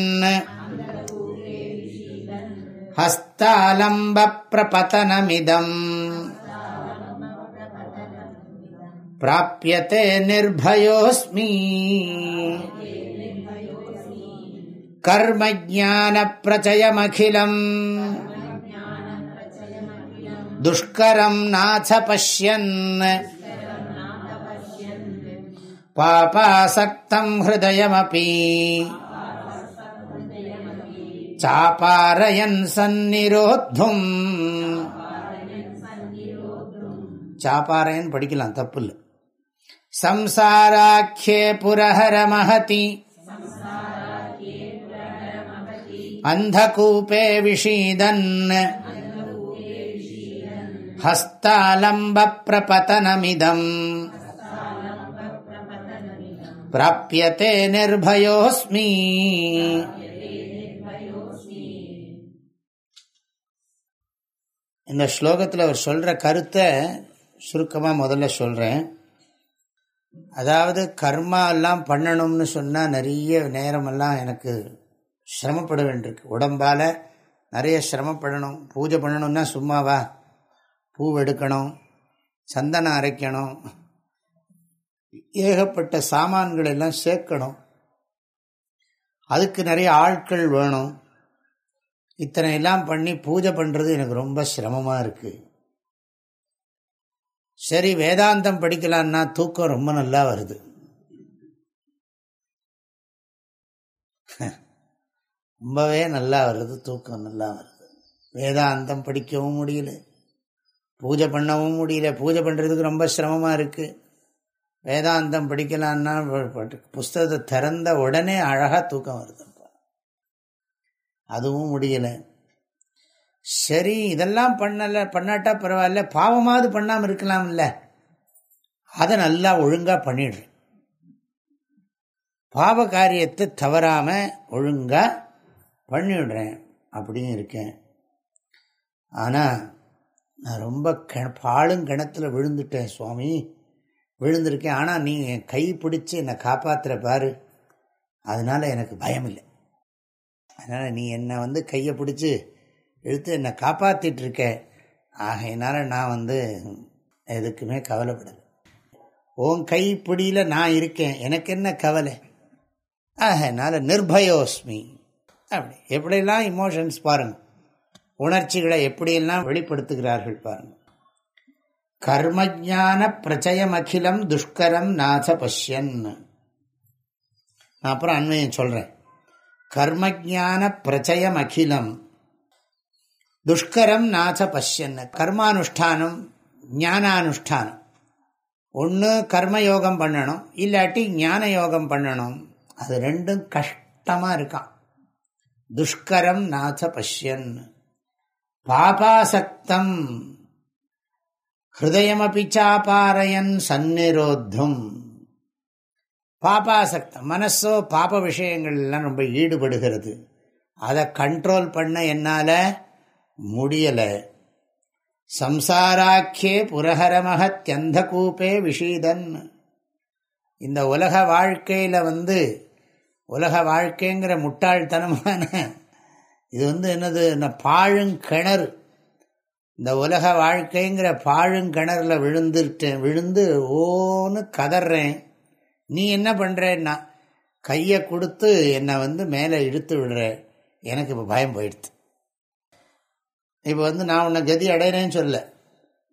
हस्तालम्बप्रपतनमिदम् प्राप्यते निर्भयोऽस्मि कर्मज्ञानप्रचयमखिलम् दुष्करम् नाथ पश्यन् पापासक्तम् हृदयमपि चापारयन् सन्निरोद्धुम् சாப்பாரேன்னு படிக்கலாம் தப்பு இல்லை சம்சாராக்கியே புரஹர மகதி अन्धकूपे विषीदन् हस्तालम्बप्रपतनमिदम् प्राप्यते निर्भयोऽस्मि இந்த ஸ்லோகத்தில் அவர் சொல்கிற கருத்தை சுருக்கமாக முதல்ல சொல்கிறேன் அதாவது கர்மா எல்லாம் பண்ணணும்னு சொன்னால் நிறைய நேரமெல்லாம் எனக்கு சிரமப்பட வேண்டியிருக்கு. உடம்பால் நிறைய சிரமப்படணும். பூஜை பண்ணணும்னா சும்மாவா? பூ எடுக்கணும் சந்தனம் அரைக்கணும் ஏகப்பட்ட சாமான்கள் எல்லாம் சேர்க்கணும். அதுக்கு நிறைய ஆட்கள் வேணும். இத்தனை எல்லாம் பண்ணி பூஜை பண்ணுறது எனக்கு ரொம்ப சிரமமாக இருக்குது சரி வேதாந்தம் படிக்கலான்னா தூக்கம் ரொம்ப நல்லா வருது. ரொம்பவே நல்லா வருது தூக்கம் நல்லா வருது. வேதாந்தம் படிக்கவும் முடியல பூஜை பண்ணவும் முடியல. பூஜை பண்ணுறதுக்கு ரொம்ப சிரமமாக இருக்குது வேதாந்தம் படிக்கலான்னா புஸ்தகத்தை திறந்த உடனே அழகாக தூக்கம் வருது. அதுவும் முடியலை. சரி இதெல்லாம் பண்ணலை பண்ணாட்டா பரவாயில்ல பாவமாவது பண்ணாமல் இருக்கலாம்ல. அதை நல்லா ஒழுங்காக பண்ணிடுறேன் பாவ காரியத்தை தவறாமல் ஒழுங்காக பண்ணிவிடுறேன் அப்படியும் இருக்கேன். ஆனால் நான் ரொம்ப கிண பாலும் கிணத்துல விழுந்துட்டேன் சுவாமி. விழுந்திருக்கேன். ஆனால் நீ என் கை பிடிச்சி என்னை காப்பாற்றுற பாரு. அதனால் எனக்கு பயம் இல்லை அதனால் நீ என்னை வந்து கையை பிடிச்சி இழுத்து என்னை காப்பாற்றிட்டுருக்க ஆகையினால நான் வந்து எதுக்குமே கவலைப்படலை. உன் கை பிடியில் நான் இருக்கேன். எனக்கு என்ன கவலை? ஆகையினால நிர்பயோஸ்மி. அப்படி எப்படியெல்லாம் இமோஷன்ஸ் பாருங்க. உணர்ச்சிகளை எப்படியெல்லாம் வெளிப்படுத்துகிறார்கள் பாருங்க. கர்மஜான பிரச்சயம் அகிலம் துஷ்கரம் நாச பஷ்யன். நான் அப்புறம் அண்மையை சொல்கிறேன் கர்மஜான பிரச்சயம் அகிலம் துஷ்கரம் நாச பஷ்யன். கர்மானுஷ்டானம் ஞானானுஷ்டானம். ஒன்று கர்மயோகம் பண்ணணும் இல்லாட்டி ஞான யோகம் பண்ணணும். அது ரெண்டும் கஷ்டமாக இருக்கான். துஷ்கரம் நாச பஷ்யன். பாபாசக்தம். ஹிருதயமபி சாபாரயன் சந்நிரோத்தும். பாபாசக்தம் மனசோ பாப விஷயங்கள்லாம் ரொம்ப ஈடுபடுகிறது. அதை கண்ட்ரோல் பண்ண என்னால் முடியலை. சம்சாராக்கியே தந்த கூப்பே விஷீதன். இந்த உலக வாழ்க்கையில் வந்து உலக வாழ்க்கைங்கிற முட்டாள்தனமான இது வந்து என்னது பாழுங்கிணறு. இந்த உலக வாழ்க்கைங்கிற பாழுங்கிணறில் விழுந்துட்டேன் விழுந்து ஓன்னு கதறேன் நீ என்ன பண்ணுறன்னா கையை கொடுத்து என்னை வந்து மேலே இழுத்து விடுற. எனக்கு இப்போ பயம் போயிடுது. இப்போ வந்து நான் உன்னை கதி அடையிறேன்னு சொல்ல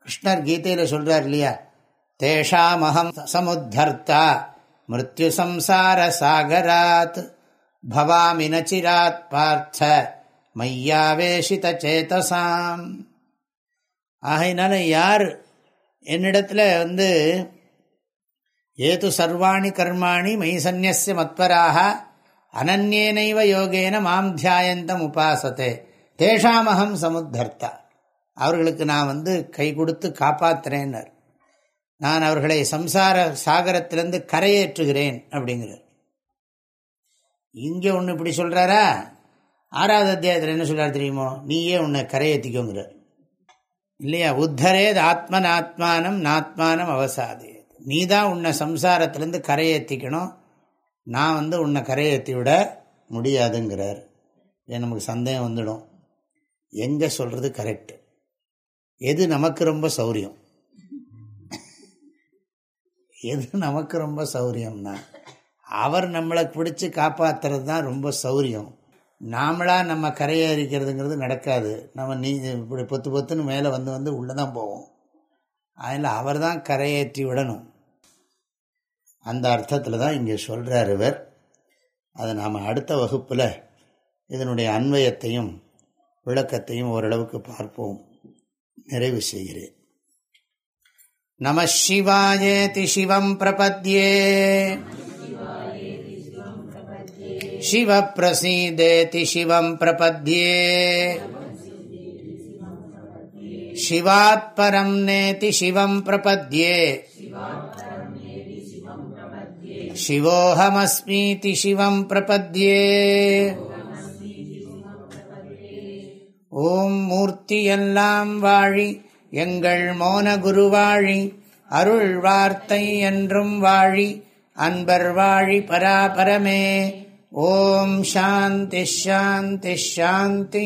கிருஷ்ணர் கீதையில் சொல்கிறார் இல்லையா? தேஷாமகம் சமுத்தர்த்தா மிருத்யு சம்சார சாகராத் பவாமி நச்சிராத் பார்த்த மையாவேஷித சேதசாம். ஆகையினால யார் என்னிடத்துல வந்து ஏது சர்வாணி கர்மாணி மைசன்யசிய மத்வராக அனன்யேனைவ யோகேன மாம் தியாயந்தம் உபாசத்தே தேஷாமகம் சமுத்தர்த்தா. அவர்களுக்கு நான் வந்து கை கொடுத்து காப்பாற்றுறேன்னர் நான் அவர்களை சம்சார சாகரத்திலிருந்து கரையேற்றுகிறேன் அப்படிங்கிறார். இங்கே ஒன்று இப்படி சொல்கிறாரா ஆறாவது அத்தியாயத்தில் என்ன சொல்கிறார் தெரியுமோ? நீயே உன்னை கரையேற்றிக்கோங்கிறார் இல்லையா? உத்தரேத் ஆத்மனாத்மானம் நாத்மானம் அவசாதே. நீ தான் உன்னை சம்சாரத்திலேருந்து கரையேற்றிக்கணும் நான் வந்து உன்னை கரையேற்றி விட முடியாதுங்கிறார். நமக்கு சந்தேகம் வந்துடும். எங்கே சொல்கிறது கரெக்டு? எது நமக்கு ரொம்ப சௌரியம்? எது நமக்கு ரொம்ப சௌரியம்னா அவர் நம்மளை பிடிச்சி காப்பாற்றுறது தான் ரொம்ப சௌரியம். நாமளாக நம்ம கரையேறிக்கிறதுங்கிறது நடக்காது. நம்ம நீ இப்படி பொத்து பொத்துன்னு மேலே வந்து வந்து உள்ளே தான் போவோம். அதில் அவர் தான் கரையேற்றி விடணும் அந்த அர்த்தத்தில் தான் இங்கே சொல்கிறார் இவர் அதை நாம் அடுத்த வகுப்பில் இதனுடைய அன்வயத்தையும் விளக்கத்தையும் ஓரளவுக்கு பார்ப்போம் நிறைவு செய்கிறேன் நம சிவாயேதி சிவம் பிரபத்யே शिव प्रसीदेति शिवम् प्रपद्ये சிவாத்பரம் நேதி சிவம் பிரபத்யே சிவோஹமஸ்மீதி சிவம் பிரபத்யே ஓம் மூர்த்தி எல்லாம் வாழி எங்கள் மோன குருவாழி அருள் வார்த்தை என்றும் வாழி அன்பர் வாழி பராபரமே ஓம் சாந்தி ஷாந்தி ஷாந்தி